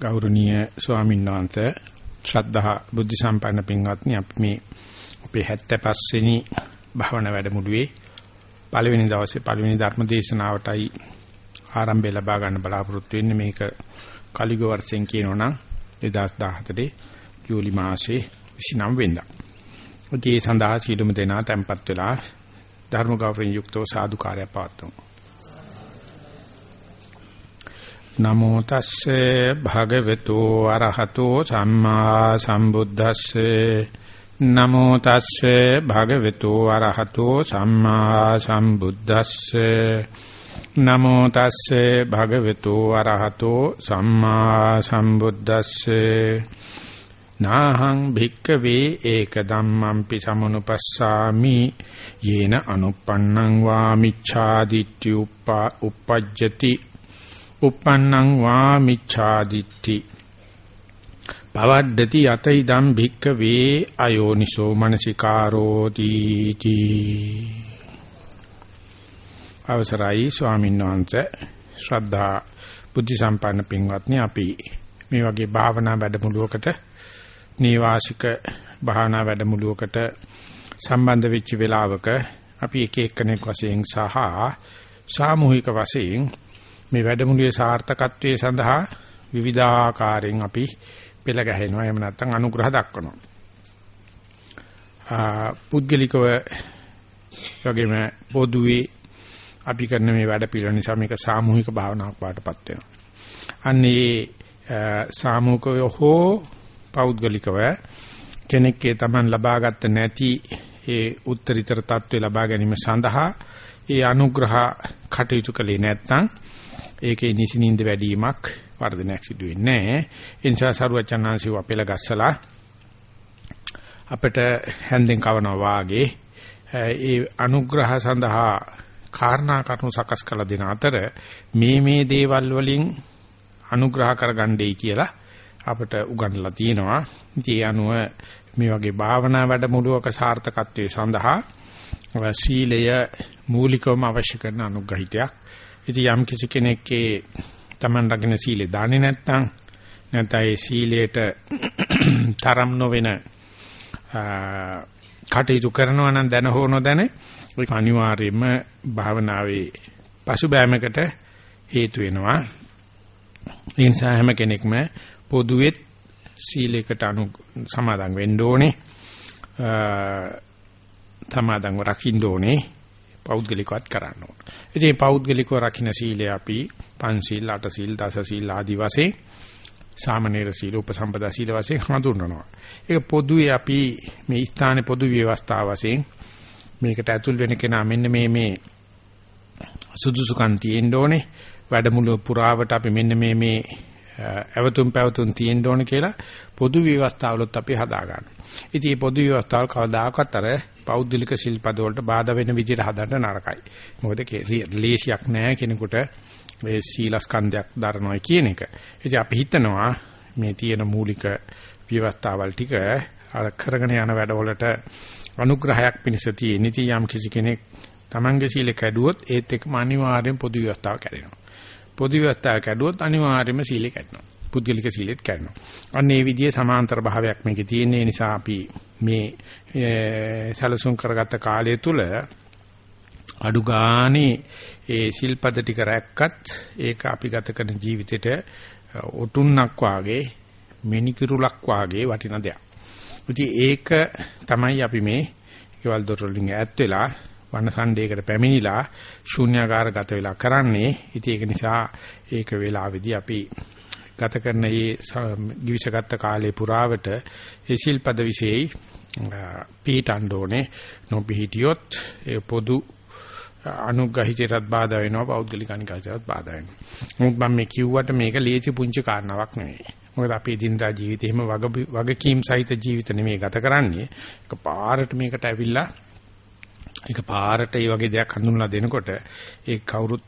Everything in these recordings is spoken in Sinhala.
ගෞරවනීය ස්වාමීන් වහන්සේ ශ්‍රද්ධා බුද්ධ සම්පන්න පින්වත්නි අපි මේ අපේ 75 වෙනි භාවනා වැඩමුළුවේ පළවෙනි දවසේ පළවෙනි ධර්ම දේශනාවටයි ආරම්භය ලබා ගන්න බලාපොරොත්තු වෙන්නේ මේක කලිග වර්ෂයෙන් කියනෝනම් 2017 ජූලි මාසයේ 29 වෙනිදා. ඒ සඳහා සීලමු දෙනා tempත් වෙලා ධර්ම ගෞරවයෙන් යුක්තව සාදුකාරය පවත්වමු. නමෝ තස්සේ භගවතු අරහතෝ සම්මා සම්බුද්දස්සේ. නමෝ තස්සේ භගවතු අරහතෝ සම්මා සම්බුද්දස්සේ. නමෝ තස්සේ භගවතු අරහතෝ සම්මා සම්බුද්දස්සේ. නාහං භික්කවේ ඒක ධම්මම්පි සමනුපස්සාමි. යේන අනුප්පන්නං වාමිච්ඡාදිත්‍ය උප්පජ්ජති. Uppannang වා මිච්ඡාදිත්‍ති පවද්දති යත ඉදම් භික්ක වේ අයෝනිසෝ මනසිකාරෝති තී. අවසරයි ස්වාමීන් වහන්සේ. ශ්‍රද්ධා බුද්ධ සම්පන්න පින්වත්නි අපි මේ වගේ භාවනා වැඩමුළුවකට නීවාසික භාවනා වැඩමුළුවකට සම්බන්ධ වෙච්ච වෙලාවක අපි එක එක්කෙනෙක් වශයෙන් සහ සාමූහික වශයෙන් මේ වැඩමුළුවේ සාර්ථකත්වයේ සඳහා විවිධාකාරයෙන් අපි පෙළ ගැහෙනවා එහෙම නැත්නම් අනුග්‍රහ දක්වනවා. පුද්ගලිකව වගේම පොදුවේ අපි කරන මේ වැඩ පිළිවෙල නිසා මේක සාමූහික භාවනාවක් වඩටපත් වෙනවා. අන්නේ සාමූහිකව හෝ පෞද්ගලිකව කෙනෙක්ගේ Taman ලබාගත්ත නැති ඒ උත්තරීතර தત્ත්වය ලබා ගැනීම සඳහා ඒ අනුග්‍රහ කටයුතු කළේ නැත්නම් ඒකේ නිසිනින්ද වැඩිවීමක් වර්ධනයක් සිදු වෙන්නේ නැහැ. ඒ නිසා සරුවචනාංශිව අපෙල ගස්සලා අපිට හැන්දෙන් කවනවා වාගේ ඒ අනුග්‍රහ සඳහා කාරණා කරුණු සකස් කළ දෙන අතර මේ මේ දේවල් වලින් අනුග්‍රහ කරගන්නයි කියලා අපිට උගන්වලා තියෙනවා. ඉතින් ඒ අනුව මේ වගේ භාවනා වැඩමුළුවක සාර්ථකත්වයේ සඳහා සීලය මූලිකවම අවශ්‍ය කරන අනුග්‍රහිතයක්. ඉතින් යම් කිසි කෙනෙක්ගේ Taman රකින්න සීලේ දාන්නේ නැත්නම් නැත්නම් ඒ සීලයට තරම් නොවන කටයුතු කරනවා නම් දැන හෝ නොදැන ඒක අනිවාර්යයෙන්ම භාවනාවේ පසුබෑමකට හේතු වෙනවා. ඒ නිසා හැම කෙනෙක්ම පොදුවේ සීලයකට අනු සමාදන් වෙන්න ඕනේ. සමාදන්ව රකින්න ඕනේ. පෞද්ගලිකවත් කරන්න ඕන. ඉතින් මේ පෞද්ගලිකව රකින්න සීලය අපි පංචශීල, අටශීල, දසශීල ආදි වශයෙන් සාමනීර සීල, උපසම්පදා සීල වශයෙන් හඳුන්වනවා. ඒක පොදුවේ අපි මේ ස්ථානයේ පොදු ව්‍යවස්ථාව වශයෙන් මේකට ඇතුල් වෙන කෙනා මෙන්න මේ මේ සුදුසුකම් තියෙන්න ඕනේ. වැඩමුළු පුරාවට අපි මෙන්න මේ මේ ඇවතුම් පැවතුම් තියෙන්න ඕනේ කියලා පොදු ව්‍යවස්ථාවලත් අපි හදා ගන්නවා. ඉතින් මේ පොදු ව්‍යවස්ථාවල් කවදාකවත් අර පෞද්ගලික ශිල්පද වලට බාධා වෙන විදිහට හදන්න නරකයි. මොකද ලේසියක් නෑ කෙනෙකුට මේ සීලස්කන්ධයක් දරනවා කියන එක. ඉතින් අපි හිතනවා මේ තියෙන මූලික ව්‍යවස්ථාවල් ටික අර කරගෙන යන වැඩවලට අනුග්‍රහයක් පිණිස තියෙන. ඉතින් යම් කිසි කෙනෙක් Tamange සීල කැඩුවොත් ඒත් එක්කම අනිවාර්යෙන් පොදු ව්‍යවස්ථාව කැඩෙනවා. පොදු ව්‍යවස්ථාව කැඩුවොත් අනිවාර්යයෙන්ම සීලය කැඩෙනවා. පුද්ගලික සීලෙත් කැඩෙනවා. අන්න ඒ විදිහේ සමාන්තර භාවයක් මේකේ තියෙන නිසා අපි මේ සැලසුම් කරගත්ත කාලය තුල අඩු ගානේ ඒ සිල්පද ටික රැක්කත් ඒක අපි ගත කරන ජීවිතේට ඔටුන්නක් වාගේ මෙනිකිරුලක් වාගේ වටින දෙයක්. ඉතින් ඒක තමයි අපි මේ කෙවල් දොරලින් ඈත් වෙලා වනසණ්ඩේකට පැමිණිලා ශූන්‍යාකාරගත වෙලා කරන්නේ. ඉතින් ඒක නිසා ඒක වෙලාවේදී අපි ගත කරන මේ givisගත් කාලේ පුරාවට ඒ ශිල්පද විශේෂයි පිහිටන්න ඕනේ. නොපිහිටියොත් ඒ පොදු අනුග්‍රහිතයටත් බාධා වෙනවා පෞද්ගලික අනිකාචරත් බාධා වෙනවා. මොකද මම මේ කිව්වට මේක ලේසි පුංචි කාරණාවක් නෙවෙයි. මොකද අපි දිනදා ජීවිතේ එහෙම වගකීම් සහිත ජීවිත නෙමෙයි ගත කරන්නේ. ඒක පාරට මේකට ඇවිල්ලා ඒක පාරට මේ වගේ දෙයක් හඳුන්වලා දෙනකොට ඒ කවුරුත්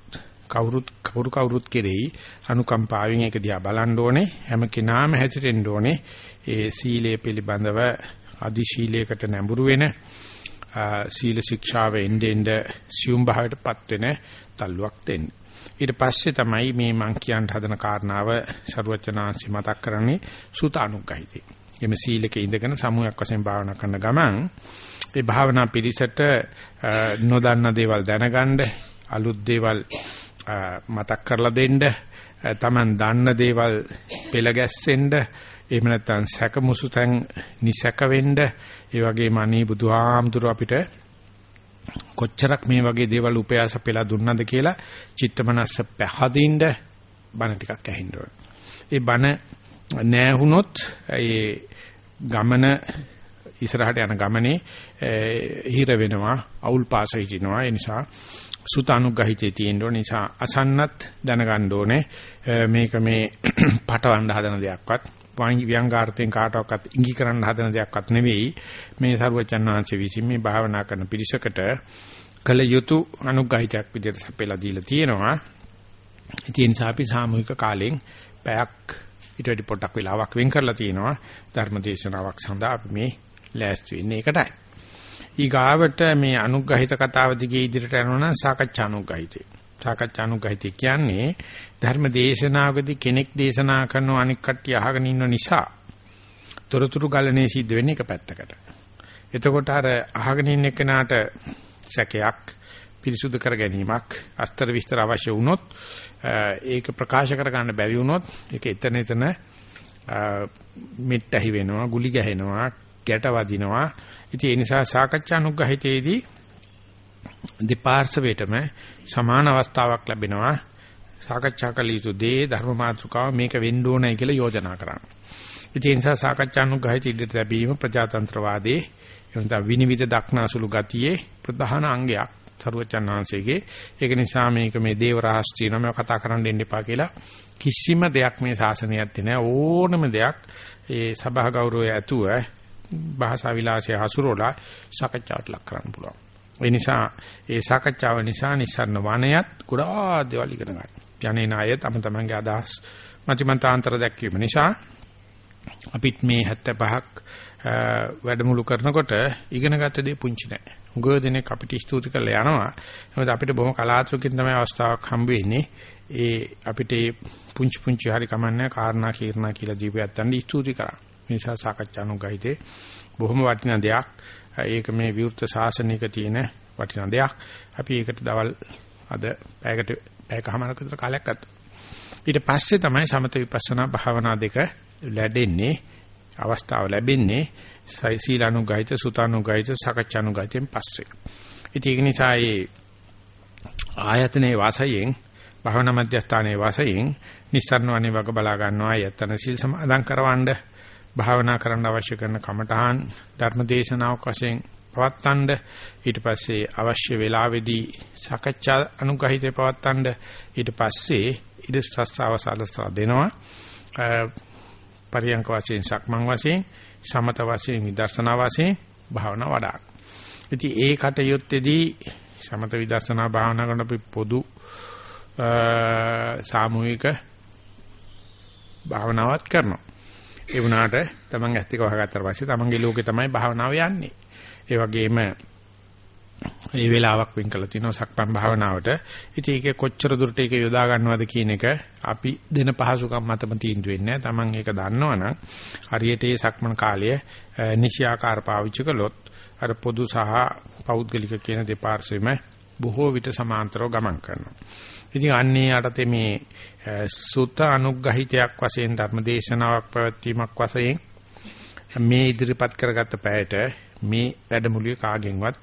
කවුරුත් කවුරු කවුරුත් කෙරෙහි අනුකම්පාවෙන් ඒක දිහා බලන්න ඕනේ හැම කෙනාම හැසිරෙන්න ඕනේ ඒ සීලය පිළිබඳව අදි ශීලයකට නැඹුරු වෙන සීල ශික්ෂාව එnde end සියුම් භාවයටපත් වෙන තල්ලුවක් දෙන්න. ඊට පස්සේ තමයි මේ මං කියන්න හදන කාරණාව ਸਰුවචනාංශි මතක් කරන්නේ සුත අනුග්‍රහිතේ. එමෙ සීලක ඉඳගෙන සමුයක් වශයෙන් භාවනා කරන ගමන් ඒ භාවනා පිළිසෙට නොදන්න දේවල් දැනගන්න අලුත් දේවල් මතක් කරලා දෙන්න තමන් දන්න දේවල් පෙළ ගැස්සෙන්න එහෙම නැත්නම් සැකමුසුතෙන් නිසැක වෙන්න ඒ වගේම අනේ බුදුහාමුදුර අපිට කොච්චරක් මේ වගේ දේවල් උපයාස පෙළ දුන්නද කියලා චිත්තමනස්ස පැහැදින්න බණ ටිකක් ඇහින්න ඕන. ඒ බණ නැහුනොත් ඒ ගමන ඉස්සරහට යන ගමනේ හිර වෙනවා අවුල් පාස හිටිනවා ඒ නිසා සුත අනුග්‍රහිතේ තියෙන්න ඕන. නිසා අසන්නත් දැනගන්න ඕනේ. මේක මේ පටවන්න හදන දෙයක්වත් ව්‍යංගාර්ථයෙන් කාටවත් ඉඟි කරන්න හදන දෙයක්වත් නෙවෙයි. මේ සරුවචන් වහන්සේ විසින් මේ භාවනා කරන පිරිසකට කල යුතු අනුග්‍රහිතයක් විදිහට සපයලා දීලා තියෙනවා. ඒ නිසා අපි සාමූහික කාලෙන් පැයක් ඊට වැඩි පොඩක් වෙලාවක් වෙන් කරලා තියෙනවා. ධර්ම දේශනාවක් සඳහා අපි මේ ලෑස්ති වෙන්නේ ඒකටයි. ඊගාවට මේ අනුග්‍රහිත කතාව දිගේ ඉදිරියට යනවා නම් සාකච්ඡා අනුග්‍රහිතේ. සාකච්ඡා අනුග්‍රහිතේ කියන්නේ ධර්ම දේශනාවකදී කෙනෙක් දේශනා කරන අනික් කට්ටිය අහගෙන ඉන්න නිසා තොරතුරු ගලණේ සිද්ධ වෙන්නේ එක පැත්තකට. එතකොට අර අහගෙන ඉන්න කෙනාට සැකයක් පිරිසුදු කර ගැනීමක් අස්තර විස්තර අවශ්‍ය වුණොත් ඒක ප්‍රකාශ කර ගන්න බැරි වුණොත් ඒක එතන එතන මෙට්ටහි වෙනවා ගුලි ගැහෙනවා ගැට වදිනවා ඉතින් ඒ නිසා සාකච්ඡා අනුග්‍රහිතේදී දෙපාර්ශවයටම සමාන අවස්ථාවක් ලැබෙනවා සාකච්ඡා කළ යුතු දේ ධර්ම මාතෘකාව මේක වෙන්න ඕනයි කියලා යෝජනා කරන්න. ඒ නිසා සාකච්ඡා අනුග්‍රහිත ඉදිරියට ලැබීම ප්‍රජාතන්ත්‍රවාදයේ එවනත විනිවිද දක්නාසුළු ගතියේ ප්‍රධාන අංගයක්. සරුවචන් වහන්සේගේ ඒක නිසා මේක මේ දේව රහස් තියෙනවා මේක කතා කරන්න දෙන්න එපා කියලා කිසිම දෙයක් මේ ශාසනයත් නැහැ ඕනම දෙයක් ඒ සභා ගෞරවය ඇතුව භාෂා විලාසය හසුරවලා සාකච්ඡාවට ලක් කරන්න පුළුවන්. ඒ නිසා ඒ සාකච්ඡාව නිසා නිස්සරණ වණයත් ගොඩාක් දේවල් ඉගෙන ගන්න. යන්නේ නාය තම තමන්ගේ අදහස් මතිමන්තාන්තර දැක්වීම නිසා අපිත් මේ 75ක් වැඩමුළු කරනකොට ඉගෙනගත්ත දේ පුංචි නෑ. උගව දෙනෙක් අපිට ස්තුති කරලා යනවා. මොකද අපිට බොහොම කලාතුරකින් තමයි අවස්ථාවක් හම්බ වෙන්නේ. ඒ අපිට පුංචි පුංචි හරි කමන්නේ කාරණා කීර්ණා කියලා දීපයත්තන් ස්තුති කරා. මේ නිසා සාකච්ඡානුගහිතේ බොහොම වටිනා දෙයක්. ඒක මේ විවෘත ශාසනික තියෙන වටිනා දෙයක්. අපි ඒකට දවල් අද පැයකට පැයකමාරක විතර කාලයක් ගත්තා. ඊට පස්සේ තමයි සමත විපස්සනා භාවනා දෙක ලැබෙන්නේ. අවස්ථාව ලැබෙන්නේ සීලානුගායිත සුතානුගායිත සකච්ඡානුගායිතෙන් පස්සේ. ඉතින් ඒක නිසා මේ ආයතනයේ වාසයෙන් භවනා මධ්‍යස්ථානයේ වාසයෙන් නිස්සාරණවනේ වග බලා ගන්නවා යතන සීල් සමාදන් කරවන්න භාවනා කරන්න අවශ්‍ය කරන කමඨහන් ධර්මදේශනාවක් වශයෙන් පවත්තන්න ඊට පස්සේ අවශ්‍ය වේලාවේදී සකච්ඡා අනුගහිතේ පවත්තන්න ඊට පස්සේ ඉද සස්සාව සලස්සා දෙනවා පරියංක වශයෙන් සක්මන් වශයෙන් සමත වශයෙන් විදර්ශනා වශයෙන් භාවනා වඩා. ඉතින් ඒ කටයුත්තේදී සමත විදර්ශනා භාවනා කරන අපි පොදු සාමූහික භාවනාවක් කරනවා. ඒ වුණාට තමන් ඇත්ත එක වහගත්තාට පස්සේ තමන්ගේ ලෝකේ තමයි භාවනාව යන්නේ. ඒ වගේම මේ වෙලාවක් වෙන් කළා තිනවා සක්මන් භාවනාවට. ඉතින් ඒක කොච්චර දුරට ඒක යොදා ගන්නවද කියන එක අපි දෙන පහසුකම් මතම තීන්දුව වෙන්නේ නැහැ. Taman ඒක දන්නවනම් හරියට මේ සක්මන් කාලය නිශ්‍යාකාර පාවිච්චි කළොත් අර පොදු සහ පෞද්ගලික කියන දෙපාර්ශ්වෙම බොහෝ විට සමාන්තරව ගමන් කරනවා. ඉතින් අන්නේ යටතේ මේ සුත අනුග්‍රහිතයක් වශයෙන් ධර්මදේශනාවක් පැවැත්වීමක් වශයෙන් මේ ඉදිරිපත් කරගත්ත පැයට මේ වැඩමුළුවේ කාගෙන්වත්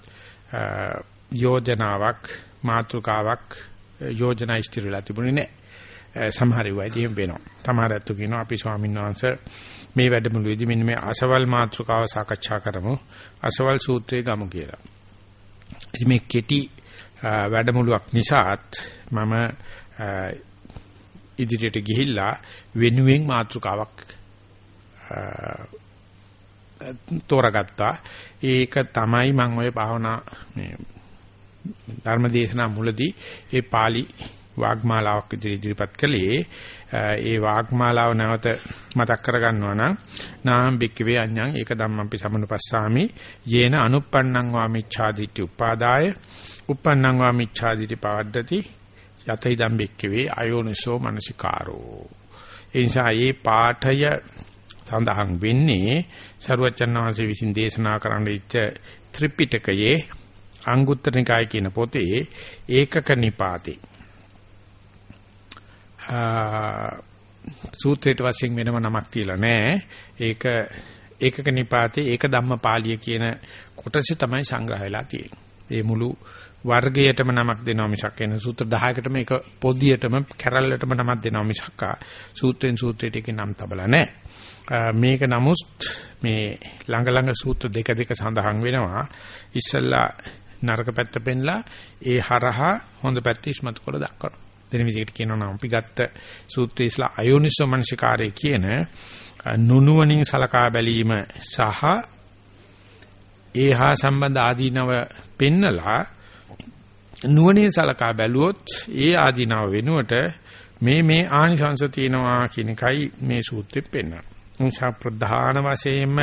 යෝජනාවක් මාතෘකාවක් යෝජනා ඉස්තිර වෙලා තිබුණේ නැහැ. සමහර වෙලාවදී එහෙම වෙනවා. සමහර අතු කියනවා අපි ස්වාමීන් වහන්සේ මේ වැඩමුළුවේදී මෙන්න මේ අසවල් මාතෘකාව සාකච්ඡා කරමු. අසවල් සූත්‍රයේ ගමු කියලා. ඉතින් මේ කෙටි වැඩමුළුවක් නිසාත් මම ඉදිරියට ගිහිල්ලා වෙනුවෙන් මාතෘකාවක් තෝරගත්තා. ඒක තමයි මම ওই භාවනා මේ ධර්මදේශනා මුලදී ඒ pāli වාග්මාලාවක් ඉදිරිපත් කළේ. ඒ වාග්මාලාව නැවත මතක් කරගන්නවා නම් නාම් බික්කවේ අඤ්ඤං ඒක ධම්මංපි සමනුපස්සාමි යේන අනුප්පන්නං වාමිච්ඡාදිට්ඨි උපාදාය uppannං වාමිච්ඡාදිට්ඨි පවද්දති. යතයි දම්බෙක්කවේ අයෝනිසෝ මනසිකාරෝ. ඒ නිසා මේ පාඨය සඳහන් වෙන්නේ සරුවචන් වහන්සේ විසින් දේශනා කරන්න ඉච්ච ත්‍රිපිටකයේ අංගුත්තර නිකාය කියන පොතේ ඒකක නිපාතේ. සූත්‍රයට වශයෙන් වෙනම නමක් තියලා නැහැ. ඒක ඒකක නිපාතේ ඒක ධම්මපාලිය කියන කොටස තමයි සංග්‍රහ වෙලා තියෙන්නේ. ඒ මුළු වර්ගයටම නමක් දෙනවා මිසක් එන සූත්‍ර 10කටම එක පොදියටම කැරල්ලටම නමක් දෙනවා මිසක් සූත්‍රෙන් සූත්‍රයට එකේ නම් තබලා නැහැ. මේක නමුත් මේ ළඟ ළඟ සූත්‍ර දෙක දෙක සඳහන් වෙනවා. ඉස්සල්ලා නරක පැත්ත පෙන්ලා ඒ හරහා හොඳ පැත්ත ඉස්මතු කර දක්වනවා. දෙන විදිහට කියනවා නම් අපි ගත්ත සූත්‍රයේ ඉස්ලා අයෝනිසෝ මනසිකාරය කියන නුනුවණින් සලකා බැලීම සහ ඒහා සම්බන්ධ ආදීනව පෙන්නලා නුවණින් සලකා බැලුවොත් ඒ ආදීනව වෙනුවට මේ මේ ආනිසංශ තියෙනවා කියන එකයි මේ සූත්‍රෙ පෙන්වන්නේ. නිසා ප්‍රධාන වශයෙන්ම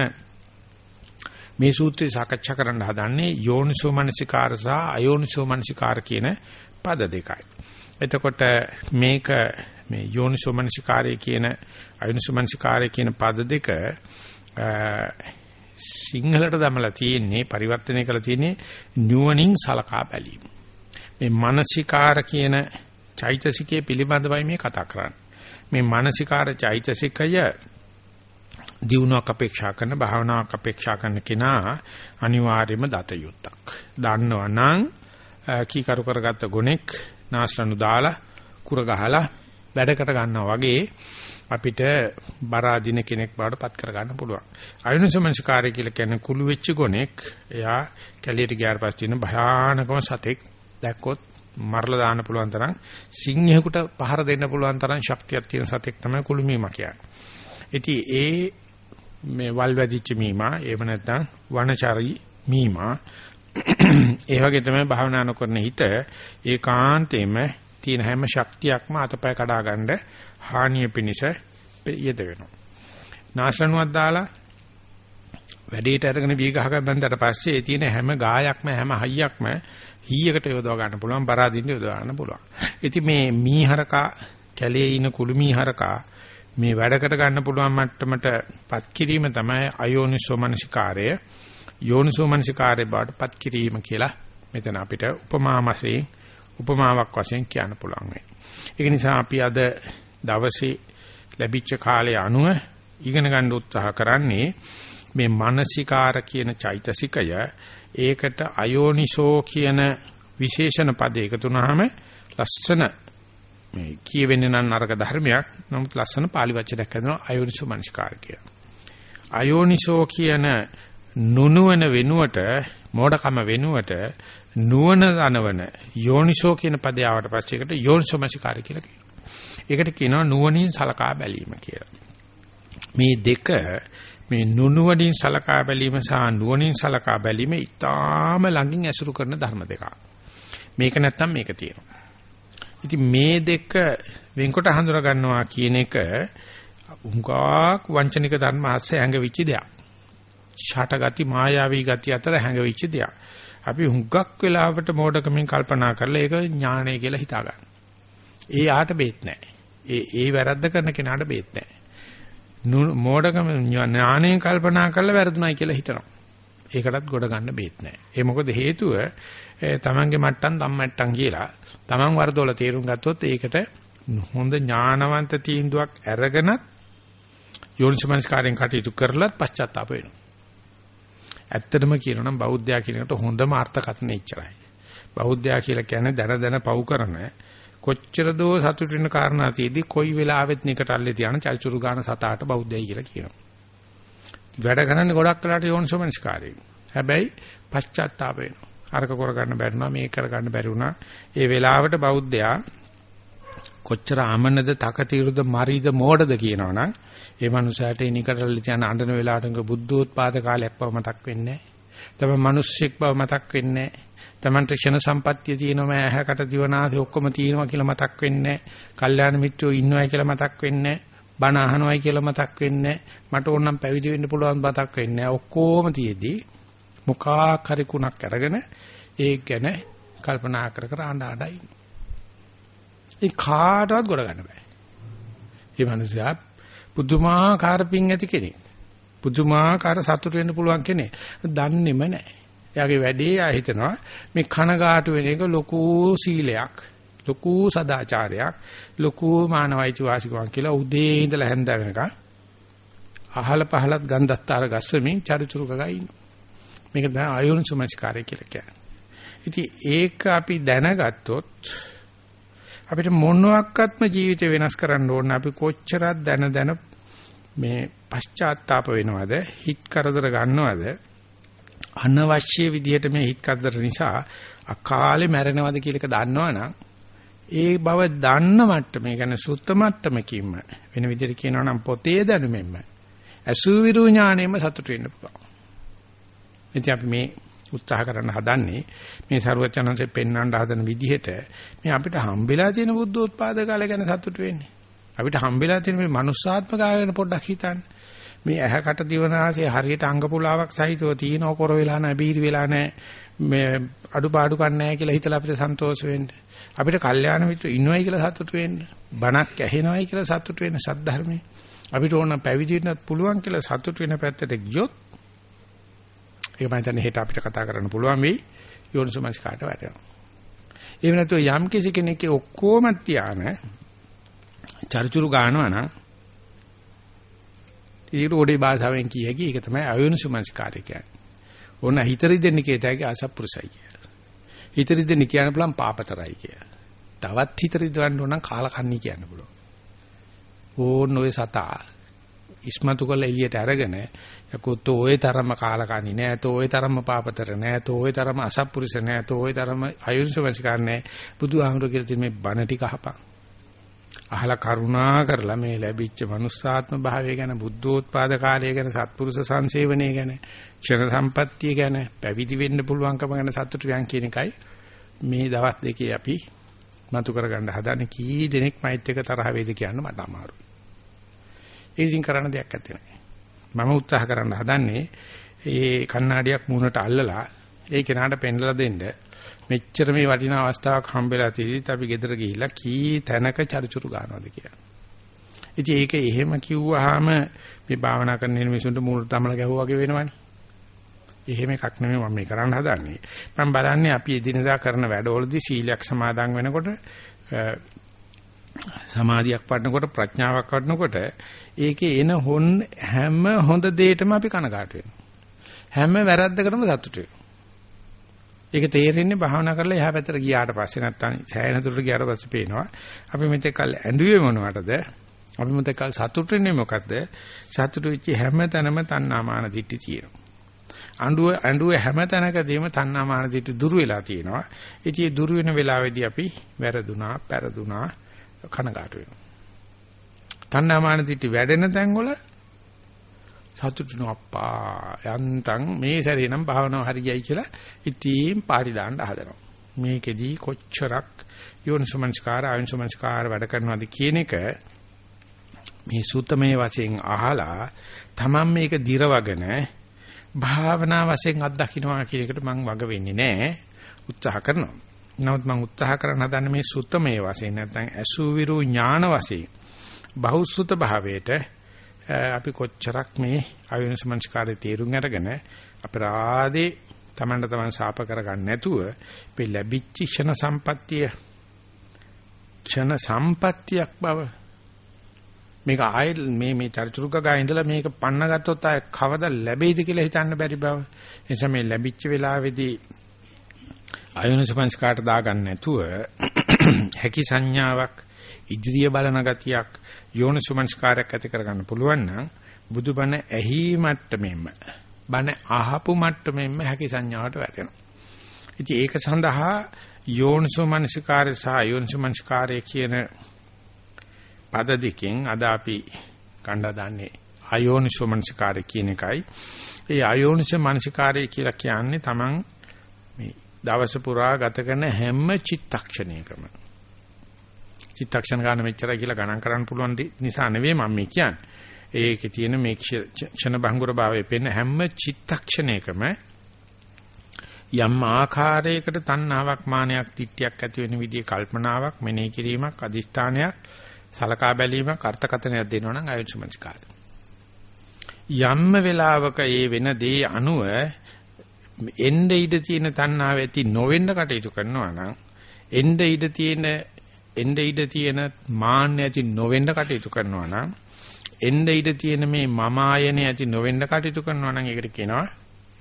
මේ සූත්‍රය සාකච්ඡා කරන්න හදන්නේ යෝනිසෝ මනසිකාර සහ අයෝනිසෝ මනසිකාර කියන පද දෙකයි. එතකොට මේක මේ යෝනිසෝ මනසිකාරය කියන අයෝනිසෝ මනසිකාරය කියන පද දෙක සිංහලට දමලා තියෙන්නේ පරිවර්තනය කරලා තියෙන්නේ නුවණින් සලකා බැලීම. මේ මානසිකාර කියන චෛතසිකයේ පිළිබඳවයි මේ කතා කරන්නේ. මේ මානසිකාර චෛතසිකය දියුණුවක් අපේක්ෂා කරන භාවනාවක් අපේක්ෂා කරන කෙනා අනිවාර්යයෙන්ම දත යුත්තක්. දන්නවා නම් කීකරු කරගත්ත ගොනෙක් නාස්රණු දාලා කුර ගහලා වැඩකට ගන්නවා වගේ අපිට බරාදින කෙනෙක් බවට පත් කර ගන්න පුළුවන්. අයුනසමනස්කාරය කියලා කියන්නේ කුළු වෙච්ච ගොනෙක් එයා කැලියට ගියාට පස්සේ තියෙන භයානකම සතෙක් දැක්කොත් මරලා දාන්න පුළුවන් තරම් සිංහෙකුට පහර දෙන්න පුළුවන් තරම් ශක්තියක් තියෙන සතෙක් තමයි කුළුමීමා කියන්නේ. ඉතින් ඒ මේ වල් වැදිච්ච මීමා එහෙම නැත්නම් වනචරි මීමා ඒ වගේ තමයි භාවනා නොකරන හිත ඒකාන්තයෙන්ම තියෙන හැම ශක්තියක්ම අතපය කඩා ගන්න හානිය පිනිස යෙද වෙනවා. නාශලනුවක් දාලා වැඩේට අරගෙන වී ගහක බැඳලා පස්සේ ඒ තියෙන හැම ගායක්ම හැම හයියක්ම හීයකට යොදව ගන්න පුළුවන් බරාදින්න යොදව ගන්න පුළුවන්. ඉතින් මේ මීහරකා කැලේ ඉන කුළු මීහරකා මේ වැඩකට ගන්න පුළුවන් මට්ටමටපත් කිරීම තමයි අයෝනිසෝ මනසිකාරය. යෝනිසෝ මනසිකාරය බාටපත් කිරීම කියලා මෙතන අපිට උපමා වශයෙන් උපමාවක් වශයෙන් කියන්න පුළුවන් වෙයි. ඒක නිසා අපි අද දවසේ ලැබිච්ච කාලය අනුව ඉගෙන ගන්න උත්සාහ කරන්නේ මේ මානසිකාර කියන චෛතසිකය ඒකට අයෝනිසෝ කියන විශේෂණ පද එකතු වුනහම ලස්සන මේ කියවෙන්නේ නම් නරක ධර්මයක් නමුත් ලස්සන pāli වචනයක් හදනවා අයෝනිසෝ මනසිකාර කියලා. අයෝනිසෝ කියන නුනුවන වෙනුවට මෝඩකම වෙනුවට නුවණ දනවන යෝනිසෝ කියන පදේ ආවට පස්සේ ඒකට යෝනිසෝ මනසිකාර කියලා කියනවා. ඒකට කියනවා නුවණින් සලකා බැලීම කියලා. මේ දෙක මේ නුනුවණින් සලකා බැලීම සහ නුවණින් සලකා බැලීම ඊටාම ළඟින් ඇසුරු කරන ධර්ම දෙකක්. මේක නැත්තම් මේක තියෙනවා. ඉතින් මේ දෙක වෙන්කොට හඳුනා ගන්නවා කියන එක උංගාක් වංචනික ධර්ම ආශ්‍රය හැඟවිච්ච දෙයක්. ඡාටගති මායාවී ගති අතර හැඟවිච්ච දෙයක්. අපි හුඟක් වෙලාවට මෝඩකමින් කල්පනා කරලා ඒක ඥානය කියලා හිතා ගන්න. ඒ ආට බේත් නැහැ. ඒ ඒ වැරද්ද කරන කෙනාට බේත් නැහැ. මෝඩකම ඥානයෙන් කල්පනා කරලා වැරදුනායි කියලා හිතනවා. ඒකටත් ගොඩ ගන්න බේත් නැහැ. ඒ මොකද හේතුව තමන්ගේ මට්ටම් ධම්මට්ටම් කියලා තමන් වරදොල තේරුම් ගත්තොත් ඒකට හොඳ ඥානවන්ත තීන්දුවක් අරගෙනත් යෝනිසමනස්කාරයෙන් කටයුතු කරලත් පශ්චාත්තාප වෙනවා. ඇත්තටම කියනවා නම් බෞද්ධයා කියන එකට හොඳම අර්ථකථනය ඉච්චරයි. බෞද්ධයා කියලා කියන්නේ දන දන පව් කරන කොච්චර දෝ සතුටු වෙන කාරණා තියේදී කොයි වෙලාවෙත් නිකට අල්ලේ තියන චල්චුරු ගාන සතාට බෞද්ධයයි කියලා කියනවා. වැඩ කරන්නේ ගොඩක් වෙලාට යෝනිසෝමනස්කාරය. හැබැයි පශ්චාත්තාප වෙනවා. අරක කර ගන්න බැරිනවා මේක කර ගන්න බැරි වුණා. ඒ වෙලාවට බෞද්ධයා කොච්චර ආමනද තකතිරුද මරිද මෝඩද කියනවනම් ඒ මනුස්සයාට නිකටල්ලේ තියන අඬන වෙලාවට බුද්ධෝත්පාද කාලයක් බව මතක් වෙන්නේ නැහැ. තමයි මිනිස්සෙක් බව මතක් වෙන්නේ නැහැ. Tamante ක්ෂණ සම්පත්තිය තියෙනවා ඇහැකට දිවනාසේ ඔක්කොම තියෙනවා කියලා මතක් වෙන්නේ කල්යාණ මිත්‍රයෝ ඉන්නවයි කියලා මතක් වෙන්නේ බණ අහනවයි කියලා මතක් වෙන්නේ මට ඕනම් පැවිදි වෙන්න පුළුවන් මතක් වෙන්නේ ඔක්කොම තියේදී මොකක් හරි කුණක් අරගෙන ඒ ගැන කල්පනා කර කර ආඬ ආඩයි ඒ කාටවත් ගොඩ ගන්න බෑ. මේ මිනිසයා පුදුමාකාර පිං ඇති කෙනෙක්. පුදුමාකාර සතුට වෙන්න පුළුවන් කෙනෙක්. දන්නේම නැහැ. එයාගේ වැඩේ ආ හිතනවා මේ කනගාටු වෙන එක ලොකු සීලයක්, ලොකු සදාචාරයක්, ලොකු මානවයිති වාසිකමක් කියලා උදේ ඉඳලා හැන්ද වෙනකන් අහල පහලත් ගන්ධස්තර ගස්සමින් චරිචුරු ගගා ඉන්නවා. මේක තමයි ආයෝනිසමස්කාරය කියලා කියන්නේ. ඉතින් ඒක අපි දැනගත්තොත් අපිට මොනවාක්වත්ම ජීවිතේ වෙනස් කරන්න ඕන අපි කොච්චරක් දැන දැන මේ පශ්චාත්තාප වෙනවද හිත කරදර ගන්නවද අනවශ්‍ය විදිහට මේ හිත කරදර නිසා අකාලේ මැරෙනවද කියලා එක දන්නවනම් ඒ බව දන්න මට්ටම ඒ කියන්නේ සුත්ත මට්ටමකින්ම වෙන විදිහට කියනවා නම් පොතේ දැනුමෙන්ම අසුවිරු ඥාණයෙන්ම සතුට වෙන්න පුළුවන්. ඉතින් අපි මේ උත්සාහ කරන්න හදන්නේ මේ ਸਰුවචනන්සේ පෙන්වන්න හදන විදිහට මේ අපිට හම්බෙලා තියෙන බුද්ධෝත්පාද කාලය ගැන සතුට වෙන්නේ. අපිට හම්බෙලා තියෙන මේ මනුස්සාත්ම කාලය ගැන පොඩ්ඩක් හිතන්න. මේ ඇහැකට දිවනාසය හරියට අංග පුලාවක් සහිතව තියෙනව කර වෙලා නැහැ, බීරි වෙලා නැහැ. මේ අඩුපාඩු කන්නේ නැහැ කියලා හිතලා අපිට සන්තෝෂ වෙන්න. අපිට කල්යාණ මිත්‍ර ඉන්නවයි කියලා සතුට වෙන්න. බණක් ඇහෙනවයි කියලා සතුට වෙන්න සද්ධර්මයේ. අපිට ඕන පැවිදි වෙන්නත් පුළුවන් කියලා සතුට වෙන පැත්තට ගියොත් ඒක මම හිතන්නේ හෙට අපිට කතා කරන්න පුළුවන් වෙයි යෝනිසමස් කාට වැටෙනවා. ඒ වෙනතෝ යම් කිසි කෙනෙක්ගේ ඔක්කොම තියාන චරිචුරු ගන්නවා නම් ඊට ඕඩේ භාෂාවෙන් කියකි ඒක තමයි අයෝනිසමස් කාර්ය කියන්නේ. ඕන හිතරි දෙන්න කේතයගේ අසප්පුරුසයි කියලා. හිතරි දෙන්න කියන්න පුළුවන් පාපතරයි කියලා. තවත් හිතරි දවන්න ඕන නම් කාලකන්ණි කියන්න පුළුවන්. ඕන ඔය සතා ඉස්මතු කරලා එළියට අරගෙන යකෝත් ඔය තරම කාලකණි නෑ තෝ ඔය තරම පාපතර නෑ තෝ ඔය තරම අසත්පුරුෂ නෑ තෝ ඔය තරම අයුෂවංශකාර නෑ බුදුහාමුදුරු කියලා තියෙන මේ බණ ටික අහපන් අහලා කරුණා කරලා මේ ලැබිච්ච මනුස්සාත්ම භාවය ගැන බුද්ධෝත්පාද කාලය ගැන සත්පුරුෂ සංසේවනය ගැන ක්ෂණ සම්පත්තිය ගැන පැවිදි වෙන්න පුළුවන්කම ගැන සතුටු වෙන කියන එකයි මේ දවස් දෙකේ අපි මතු කරගන්න හදන කී දෙනෙක් මයිත් එක තරහ වේද කියන්න මට අමාරුයි ඒ ඉතින් කරන්න දෙයක් නැත්තේ. මම උත්සාහ කරන්න හදන්නේ ඒ කණ්ණාඩියක් මූණට අල්ලලා ඒ කෙනාට පෙන්ලා දෙන්න මෙච්චර මේ වටිනා අවස්ථාවක් හම්බෙලා තියෙද්දිත් අපි ගෙදර ගිහිල්ලා කී තැනක චරිචුරු ගන්නවද කියලා. ඉතින් ඒක එහෙම කිව්වහම මේ භාවනා කරන මිනිසුන්ට මූණට තමල ගැහුවා වගේ වෙනවනේ. එහෙම එකක් නෙමෙයි මම මේ කරන්න හදන්නේ. මම බලන්නේ අපි එදිනදා කරන වැඩවලදී සීලයක් සමාදන් වෙනකොට සමාධියක් වඩනකොට ප්‍රඥාවක් වඩනකොට ඒකේ එන හොන් හැම හොඳ දෙයකටම අපි කනගාටු වෙනවා. හැම වැරද්දකටම සතුටු වෙනවා. ඒක තේරෙන්නේ භාවනා කරලා එහා පැත්තට ගියාට පස්සේ නැත්තම් සෑහෙන දුරට ගියාට පස්සේ පේනවා. අපි මෙතෙක් කල් ඇඬුවේ මොනවටද? අපි මෙතෙක් කල් සතුටු වෙන්නේ මොකද්ද? සතුටු වෙච්ච හැම තැනම තණ්හාමාන දිට්ටි තියෙනවා. අඬුව අඬුව හැම තැනකදීම තණ්හාමාන දිට්ටි දුරු වෙලා තියෙනවා. ඉතින් දුරු වෙන වෙලාවේදී අපි වැරදුනා, පෙරදුනා කනගාටු වෙනවා. තණ්හාමාන දිටි වැඩෙන තැන්වල සතුටුන අප්පා යන්තම් මේ සැරේ නම් භාවනාව හරියයි කියලා ඉතින් පාටි දාන්න හදනවා. මේකෙදි කොච්චරක් යෝනිසමංස්කාර ආයුෂමංස්කාර වැඩ කරනවද කියන එක මේ සූතමේ වශයෙන් අහලා තමන් මේක දිරවගෙන භාවනා වශයෙන් අත්දකින්නවා කියන එකට මම වග වෙන්නේ නැහැ උත්සාහ කරනවා. නමුත් මම උත්සාහ කරන හදන්නේ මේ සුත්තමේ වශයෙන් නැත්නම් අසුවිරු ඥාන වශයෙන් බහුසුත භාවයට අපි කොච්චරක් මේ අයෝනිසමංස්කාරයේ තේරුම් අරගෙන අපරාධේ තමන්ට තමන් සාප කරගන්න නැතුව මේ ලැබිච්ච ක්ෂණ සම්පත්තිය ක්ෂණ සම්පත්තියක් බව මේක ආයෙ මේ මේ චරිචුරුක ගා ඉඳලා මේක පන්න ගත්තොත් ආයෙ කවදා ලැබෙයිද කියලා හිතන්න බැරි බව. ඒ නිසා මේ ලැබිච්ච වෙලාවේදී අයෝනිසමංස්කාරට දාගන්න නැතුව හැකි සංඥාවක් ඉදිරිය බලන ගතියක් යෝනිසමංස්කාරයක් ඇති කරගන්න පුළුවන් නම් බුදුබණ ඇහි මට්ටමෙම බණ අහපු මට්ටමෙම හැකි සංඥාවට වැටෙනවා. ඉතින් ඒක සඳහා යෝනිසමංස්කාරය සහ යෝනිසමංස්කාරය කියන පද දෙකෙන් අද අපි කණ්ඩා දාන්නේ අයෝනිසමංස්කාරය කියන එකයි. ඒ අයෝනිසමංස්කාරය කියලා කියන්නේ Taman මේ දවස පුරා ගත කරන හැම චිත්තක්ෂණයකම චිත්තක්ෂණ ගන්න මෙච්චරයි කියලා ගණන් කරන්න පුළුවන් නිසා නෙවෙයි මම මේ කියන්නේ. ඒකේ තියෙන මේ ක්ෂණ භංගුර භාවයේ පෙන්න හැම චිත්තක්ෂණයකම යම් ආකාරයකට තණ්හාවක් මානයක් තිට්ටියක් ඇති වෙන විදිහේ කල්පනාවක් මෙනෙහි කිරීමක් අදිෂ්ඨානයක් සලකා බැලීමක් අර්ථකථනයක් දෙනවා නම් ආයුෂ්මංස්කාරය. යම්ම වෙලාවක ඒ වෙන දේ අනුව එnde ඉඩ තියෙන තණ්හාව ඇති නොවෙන්න කටයුතු කරනවා නම් එnde ඉඩ තියෙන එnde ඉඩ තියෙන මාන්න ඇති නොවෙන්න කටයුතු කරනවා නම් එnde ඉඩ තියෙන මේ මම ආයන ඇති නොවෙන්න කටයුතු කරනවා නම් ඒකට කියනවා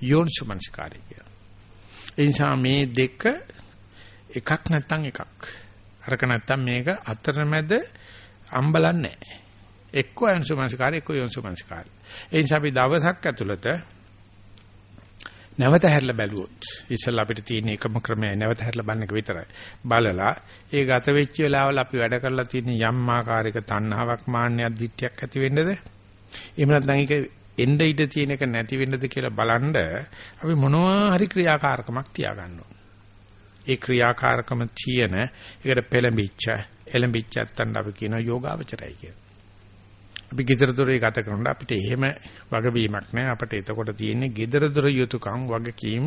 යෝනිසමංස්කාරය කියලා. ඒ නිසා මේ දෙක එකක් නැත්තම් එකක්. අරක නැත්තම් මේක අතරමැද අම්බලන්නේ නැහැ. එක්ක යෝනිසමංස්කාරය එක්ක යෝනිසමංස්කාරය. ඒ නිසා අපි දවසක් ඇතුළත නැවත හැරලා බැලුවොත් ඉස්සෙල්ලා අපිට තියෙන එකම ක්‍රමය නැවත හැරලා බලන එක විතරයි. බලලා ඒ ගත වෙච්ච වෙලාවල අපි වැඩ කරලා තියෙන යම් ආකාරයක තණ්හාවක් මාන්නයක් දිට්ඨියක් ඇති වෙන්නද? එහෙම නැත්නම් ඒක එnde ඉඩ තියෙන එක නැති වෙන්නද කියලා බලනද අපි මොනවා හරි ක්‍රියාකාරකමක් තියාගන්නවා. ඒ ක්‍රියාකාරකම තියෙන ඒකට පෙළඹිච්ච එළඹිච්ච නැත්නම් අපි කියනවා යෝගාවචරයි කියලා. අපි gedara dore ගත කරනකොට අපිට එහෙම වගවීමක් නැහැ. අපිට එතකොට තියෙන්නේ gedara dore යුතුයකම් වගකීම්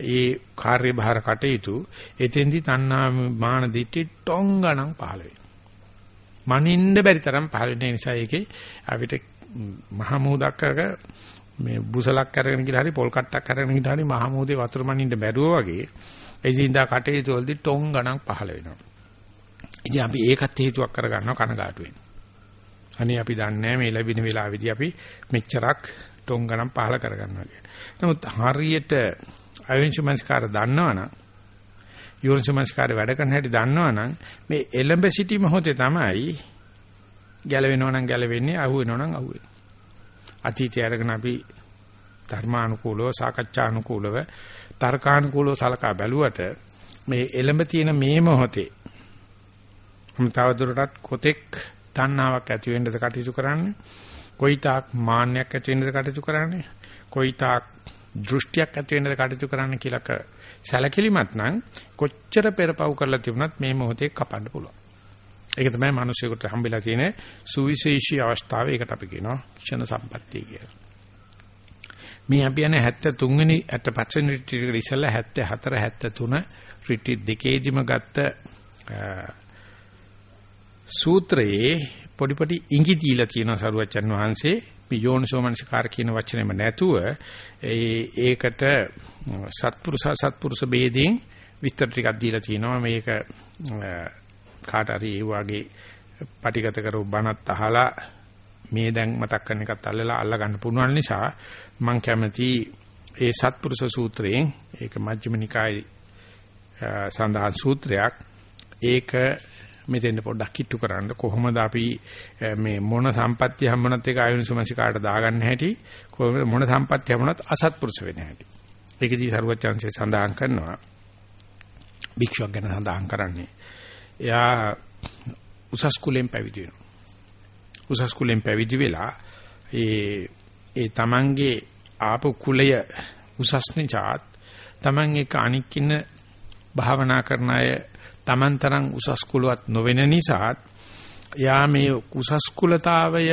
ඒ කාර්යභාර කටයුතු එතෙන්දි තණ්හා මාන දිටි ටොංගණන් පහළ වෙනවා. මනින්න බැරි තරම් පහළ වෙන නිසා ඒකේ අපිට මහමූදක් කරක මේ බුසලක් අරගෙන ගිහලා හරි පොල් කට්ටක් අරගෙන ගිහලා හරි මහමූදේ වතුර මනින්න බැරුවා වගේ එදින්දා කටයුතු වලදී ටොංගණන් පහළ වෙනවා. ඉතින් අපි ඒකත් හේතුවක් කරගන්නවා කනගාටු වෙන්න. අනේ අපි දන්නේ මේ ලැබෙන වෙලාවේදී අපි මෙච්චරක් ටොං ගණන් පහල කරගන්නවා කියලා. නමුත් හරියට අයෝනිසමස්කාර දන්නවනම් යෝනිසමස්කාර වැඩ කරන හැටි දන්නවනම් මේ එලඹ සිටි මොහොතේ තමයි ගැලවෙනව නම් ගැලවෙන්නේ අහු වෙනව නම් අහු වෙන්නේ. අතීතය අරගෙන අපි ධර්මානුකූලව සාකච්ඡානුකූලව තර්කානුකූලව සලකා බැලුවට මේ එලඹ තියෙන මේ මොහොතේ මම තවදුරටත් කොතෙක් තණ්හාවක් ඇති වෙන්නද කටයුතු කරන්නේ කොයිතාක් මාන්නයක් ඇති වෙන්නද කටයුතු කරන්නේ කොයිතාක් දෘෂ්ටියක් ඇති වෙන්නද කටයුතු කරන්න කියලාක සැලකිලිමත් නම් කොච්චර පෙරපව් කරලා තිබුණත් මේ මොහොතේ කපන්න පුළුවන්. ඒක තමයි මිනිස්සුන්ට හම්බෙලා තියෙන සුවිශේෂී අවස්ථාව. ඒකට අපි කියනවා ක්ෂණ සම්පත්තිය කියලා. මේ අපි යන 73 වෙනි 75 වෙනි රිට්‍රීට් ඉස්සෙල්ලා 74 73 රිට්‍රීට් දෙකේදිම ගත්ත සූත්‍රයේ පොඩි පොඩි ඉඟි දීලා තියෙනවා සරුවච්චන් වහන්සේ පියෝනිසෝමනසිකාර කියන වචනේම නැතුව ඒ ඒකට සත්පුරුෂ සත්පුරුෂ ભેදයෙන් විස්තර ටිකක් දීලා තියෙනවා. මේක කාට හරි ඒ වගේ පටිගත කරව බණත් අහලා මේ දැන් මතක් කරන එකත් අල්ලලා අල්ල ගන්න පුළුවන් නිසා මම කැමති ඒ සත්පුරුෂ සූත්‍රයෙන් ඒක මජ්ක්‍ධිම නිකායේ සඳහන් සූත්‍රයක්. ඒක මෙතෙන් පොඩ්ඩක් කිට්ටු කරන්න. කොහොමද අපි මේ මොන සම්පත්‍ය හැමනත් එක ආයුනිසමසිකාට දාගන්න හැටි කොහොමද මොන සම්පත්‍ය හැමනත් අසත්පුරුෂ වෙන හැටි. ඒකදී සරුවචාන්සේ සඳහන් කරනවා. භික්ෂුවක් ගැන සඳහන් කරන්නේ. එයා උසස් කුලෙන් පැවිදි වෙනවා. උසස් කුලෙන් පැවිදි වෙලා ඒ ඒ තමන්ගේ ආපු කුලය උසස් නිසාත් තමන් එක අනික් ඉන්න භාවනා කරන අය Taman තරම් උසස් කුලවත් නොවෙන නිසාත් යා මේ උසස් කුලතාවය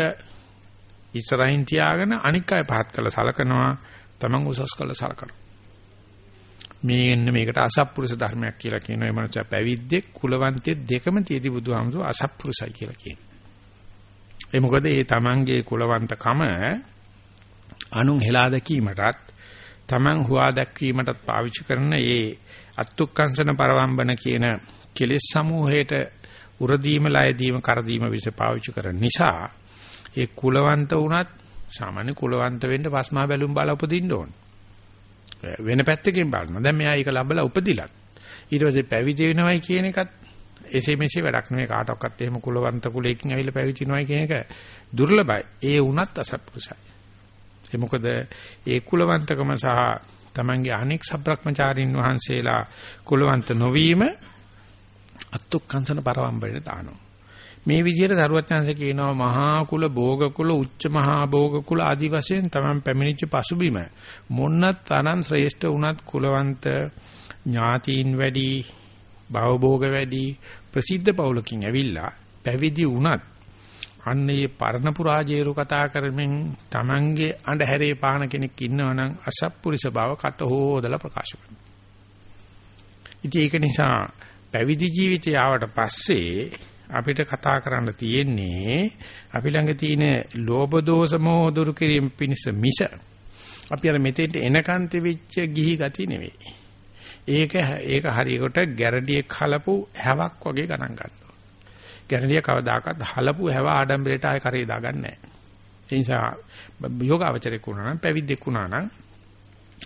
ඉස්සරහින් තියාගෙන අනික් අය පහත් කළ සලකනවා Taman උසස් කළ සලකනවා. මේන්න මේකට අසත්පුරුෂ ධර්මයක් කියලා කියනවා. ඒ මනස පැවිද්දෙක් කුලවන්තයෙක් දෙකම තියදි බුදුහාමුදුරුවෝ අසත්පුරුෂයි කියලා කියනවා. ඒ මොකද ඒ Tamanගේ කුලවන්තකම අනුන් හෙලා දැකීමටත් Taman හුවා දැක්වීමටත් පාවිච්චි කරන ඒ අත්ුක්කංශන පරවම්බන කියන කෙලෙස් සමූහයට උරදීම ලයදීම කරදීම විස පාවිච්චි කරන නිසා ඒ කුලවන්ත වුණත් සාමාන්‍ය කුලවන්ත වෙන්න පස්මා බැලුම් බල උපදින්න ඕන. වෙන පැත්තකින් බලනවා. දැන් මෙයා ඒක ලැබලා උපදිලත්. ඊට පස්සේ පැවිදි වෙනවයි කියන එකත් එසේ මෙසේ වැඩක් නෙවෙයි කාටවත් එහෙම කුලවන්ත කුලයකින් ඇවිල්ලා පැවිදිනවයි කියන එක දුර්ලභයි. ඒ වුණත් අසත්පුරුසයි. ඒ මොකද ඒ කුලවන්තකම සහ තමන්ගේ අනෙක් සබ්‍රක්‍මචාරින් වහන්සේලා කුලවන්ත නොවීම අත්ත්ුක්කංශන පරවම්බරේ දානවා. මේ විදිහට දරුවචාන්සේ කියනවා මහා කුල භෝග කුල උච්ච මහා භෝග කුල ආදි වශයෙන් තමන් පැමිණිච්ච පසුබිම මොන්නත් තරම් ශ්‍රේෂ්ඨ වුණත් කුලවන්ත ඥාතීන් වැඩි භවභෝග වැඩි ප්‍රසිද්ධ පවුලකින් ඇවිල්ලා පැවිදි වුණත් අන්නේ පරණ පුරාජේරු කතා කරමින් Tamange අඳුරේ පාන කෙනෙක් ඉන්නවනම් අසත්පුරුෂ බව කට හොදලා ප්‍රකාශ කරනවා. ඉතින් ඒක නිසා පැවිදි ජීවිතය ආවට පස්සේ අපිට කතා කරන්න තියෙන්නේ අපි ළඟ තියෙන ලෝභ දෝෂ මොහ දුරු කිරීම පිණිස මිස අපි අර මෙතෙන්ට එනකන් තිබිච්ච ගිහි ගති නෙවෙයි. ඒක ඒක හරියට ගැරඩියෙක් හලපු හැවක් වගේ ගණන් ගන්නවා. ගැරඩිය කවදාකවත් හලපු හැව ආඩම්බරයට ආය කරේ දාගන්නේ නැහැ. ඒ නිසා යෝගාවචරයක් වුණා නම් පැවිද්දෙක් වුණා නම්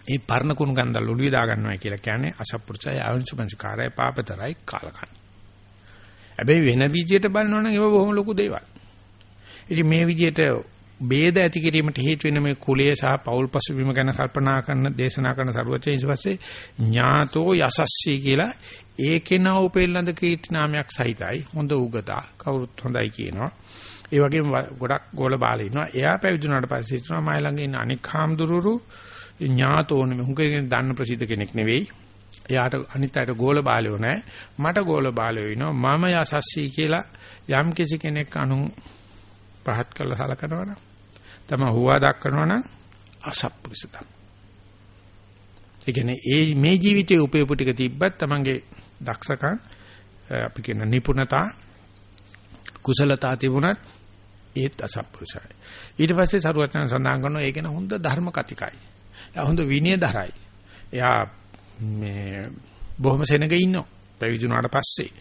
ඒ පරණ කුණු ගන්දල් ඔළුවේ දා ගන්නවා කියලා කියන්නේ අසත්පුරුෂය ආයුෂ්මංසකාරය පාපතරයි කාලකන්. හැබැයි වෙන විදියට බලනවනම් ඒව බොහොම ලොකු දේවල්. ඉතින් මේ විදියට ભેද ඇති කිරීමට හේතු වෙන මේ කුලය සහ පෞල් පසුබිම ගැන කල්පනා කරන දේශනා කරන සරුවචේ ඊපස්සේ ඥාතෝ යසස්සී කියලා ඒකේනා උපෙල්ලඳ කීර්ති නාමයක් සහිතයි හොඳ උගතා කවුරුත් හොඳයි කියනවා ඒ වගේම ගොඩක් ගෝල බාලේ ඉන්නවා එයා පැවිදුණාට පස්සේ හිතනවා මයි ළඟ ඉන්න අනික් හාමුදුරුවෝ ඥාතෝනේ හුඟගෙන දන්න ප්‍රසිද්ධ කෙනෙක් නෙවෙයි. එයාට අනිත් අයට ගෝල බාලයෝ නැහැ. මට ගෝල බාලයෝ ඉනවා. මම යසස්සී කියලා යම් කිසි කෙනෙක් අනු පහත් කළා සලකනවා නම් තම හුවා දක්වනවා නම් අසප්පුරිසත. ඒ කියන්නේ ඒ මේ ජීවිතයේ උපයපු ටික තිබ්බත් තමන්ගේ දක්ෂකම් අපි කියන නිපුණතා කුසලතා තිබුණත් ඒත් අසප්පුරුසයි. ඊට පස්සේ සරුවචන සඳහන් කරනවා ඒක න හොඳ ධර්ම කතිකයි. එයා හොඳ විනයදරයි. එයා මේ බොහොම සෙනග ඉන්නවා. පැවිදුණාට පස්සේ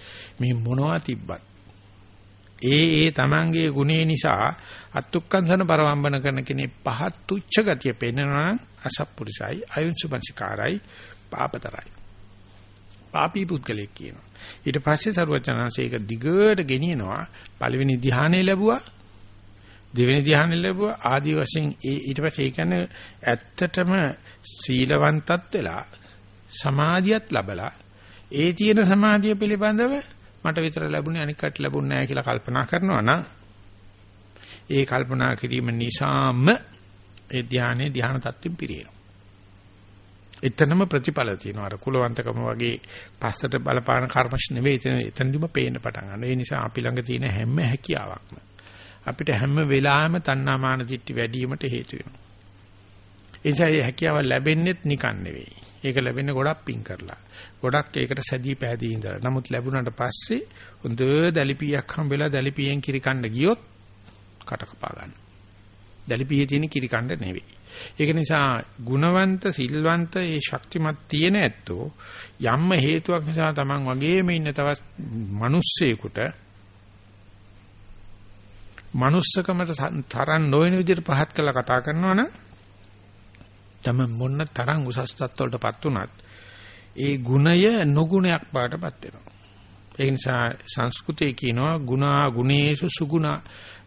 මේ මොනවා තිබ්බත් ඒ ඒ තමන්ගේ ගුණේ නිසා අත්ුක්කංශන පරවම්බන කරන කෙනේ පහත් තුච්ච ගතිය පෙන්වනවා නම් අසප්පුරුසයි අයුන්සුපංසිකාරයි පාපතරයි. පාපී පුද්ගලෙක් කියනවා. ඊට පස්සේ සරුවචනanse ඒක දිගට ගෙනියනවා. පළවෙනි ධ්‍යානෙ ලැබුවා. දෙවෙනි ධ්‍යානෙ ලැබුවා. ආදි වශයෙන් ඒ ඊට පස්සේ ඒ කියන්නේ ඇත්තටම සීලවන්තත් වෙලා සමාධියත් ලැබලා ඒ තියෙන සමාධිය පිළිබඳව මට විතර ලැබුණේ අනික් කට ලැබුණ නැහැ කියලා කල්පනා කරනවා නම් ඒ කල්පනා කිරීම නිසාම ඒ ධානයේ ධාන තත්ත්වෙන් පිරියෙනවා. එතනම ප්‍රතිඵල තියෙනවා. අර කුලවන්තකම වගේ පස්සට බලපාන කර්මශ නෙවෙයි එතන එතනදිම පේන්න පටන් ගන්නවා. ඒ නිසා අපි ළඟ තියෙන හැම හැකියාවක්ම අපිට හැම වෙලාවෙම තණ්හාමාන දිට්ටි වැඩි වීමට හේතු වෙනවා. ඒ නිසා මේ හැකියාව ලැබෙන්නේත් නිකන් නෙවෙයි. ඒක ලැබෙන්නේ ගොඩක් පිං කරලා. ගොඩක් ඒකට සැදී පැහැදී ඉඳලා. නමුත් ලැබුණාට පස්සේ හොඳ දැලිපියක් හම්බෙලා දැලිපියෙන් කිරි කන්න ගියොත් කට කපා ගන්න. දැලිපියේ තියෙන කිරි කන්න නෙවෙයි. ඒක නිසා ගුණවන්ත සිල්වන්ත ඒ ශක්තිමත් තියෙන ඇත්තෝ යම්ම හේතුවක් නිසා Taman වගේම ඉන්න තවත් මිනිස්සෙකුට manussකමට තරම් නොවන විදිහට පහත් කරලා කතා කරනවා නම් තම මොන්න තරම් උසස් තත්ත්වවලටපත් උනත් ඒ ගුණය නොගුණයක් බවටපත් වෙනවා. ඒ නිසා සංස්කෘතේ කියනවා ගුණා ගුණේසු සුගුණා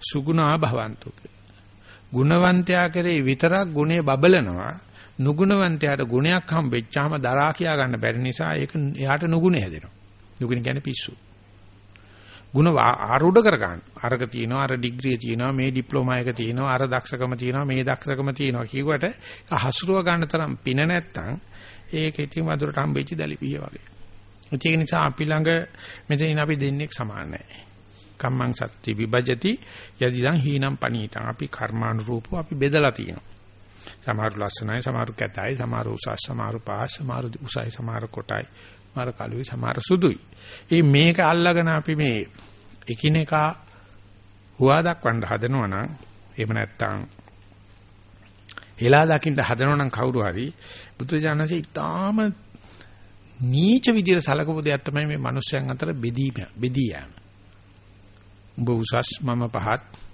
සුගුණා භවන්තු ගුණවන්තයා කරේ විතරක් ගුණේ බබලනවා නුගුණවන්තයාට ගුණයක් හම්බෙච්චාම දරා කියා ගන්න බැරි නිසා ඒක එයාට නුගුණේ හැදෙනවා. නුගුණ කියන්නේ පිස්සු. ಗುಣ ආරූඪ කර ගන්න. අරක තියෙනවා, අර ඩිග්‍රිය තියෙනවා, මේ ඩිප්ලෝමා එක තියෙනවා, අර දක්ෂකම තියෙනවා, මේ දක්ෂකම තියෙනවා කියුවට හසුරුව ගන්න තරම් පින නැත්තම් ඒක ඉතින් වදුරට හම්බෙච්ච දැලිපිය වගේ. ඒක නිසා අපි ළඟ මෙතනින් අපි දෙන්නේ සමාන නැහැ. කම්මං සත්‍ති විභජති යදිදං හීනම් පනීතං අපි කර්මානුරූපව අපි බෙදලා තියෙනවා. සමහර ලස්සනයි, සමහර කැතයි, සමහර උසස්, සමහර පහස්, සමහර උසයි, සමහර කොටයි, සමහර කළුයි, සමහර සුදුයි. ඒ මේක අල්ලගෙන අපි මේ එකිනෙකා හුවා දක්වන්න හදනවා නම් එහෙම නැත්නම් හෙලා දකින්න හදනවා නම් කවුරු හරි බුදුජානසී ඊටාම නීච විදියට සලකපු දෙයක් තමයි මේ මිනිස්යන් අතර බෙදීම බෙදී යෑම. උඹ උසස් මම පහත්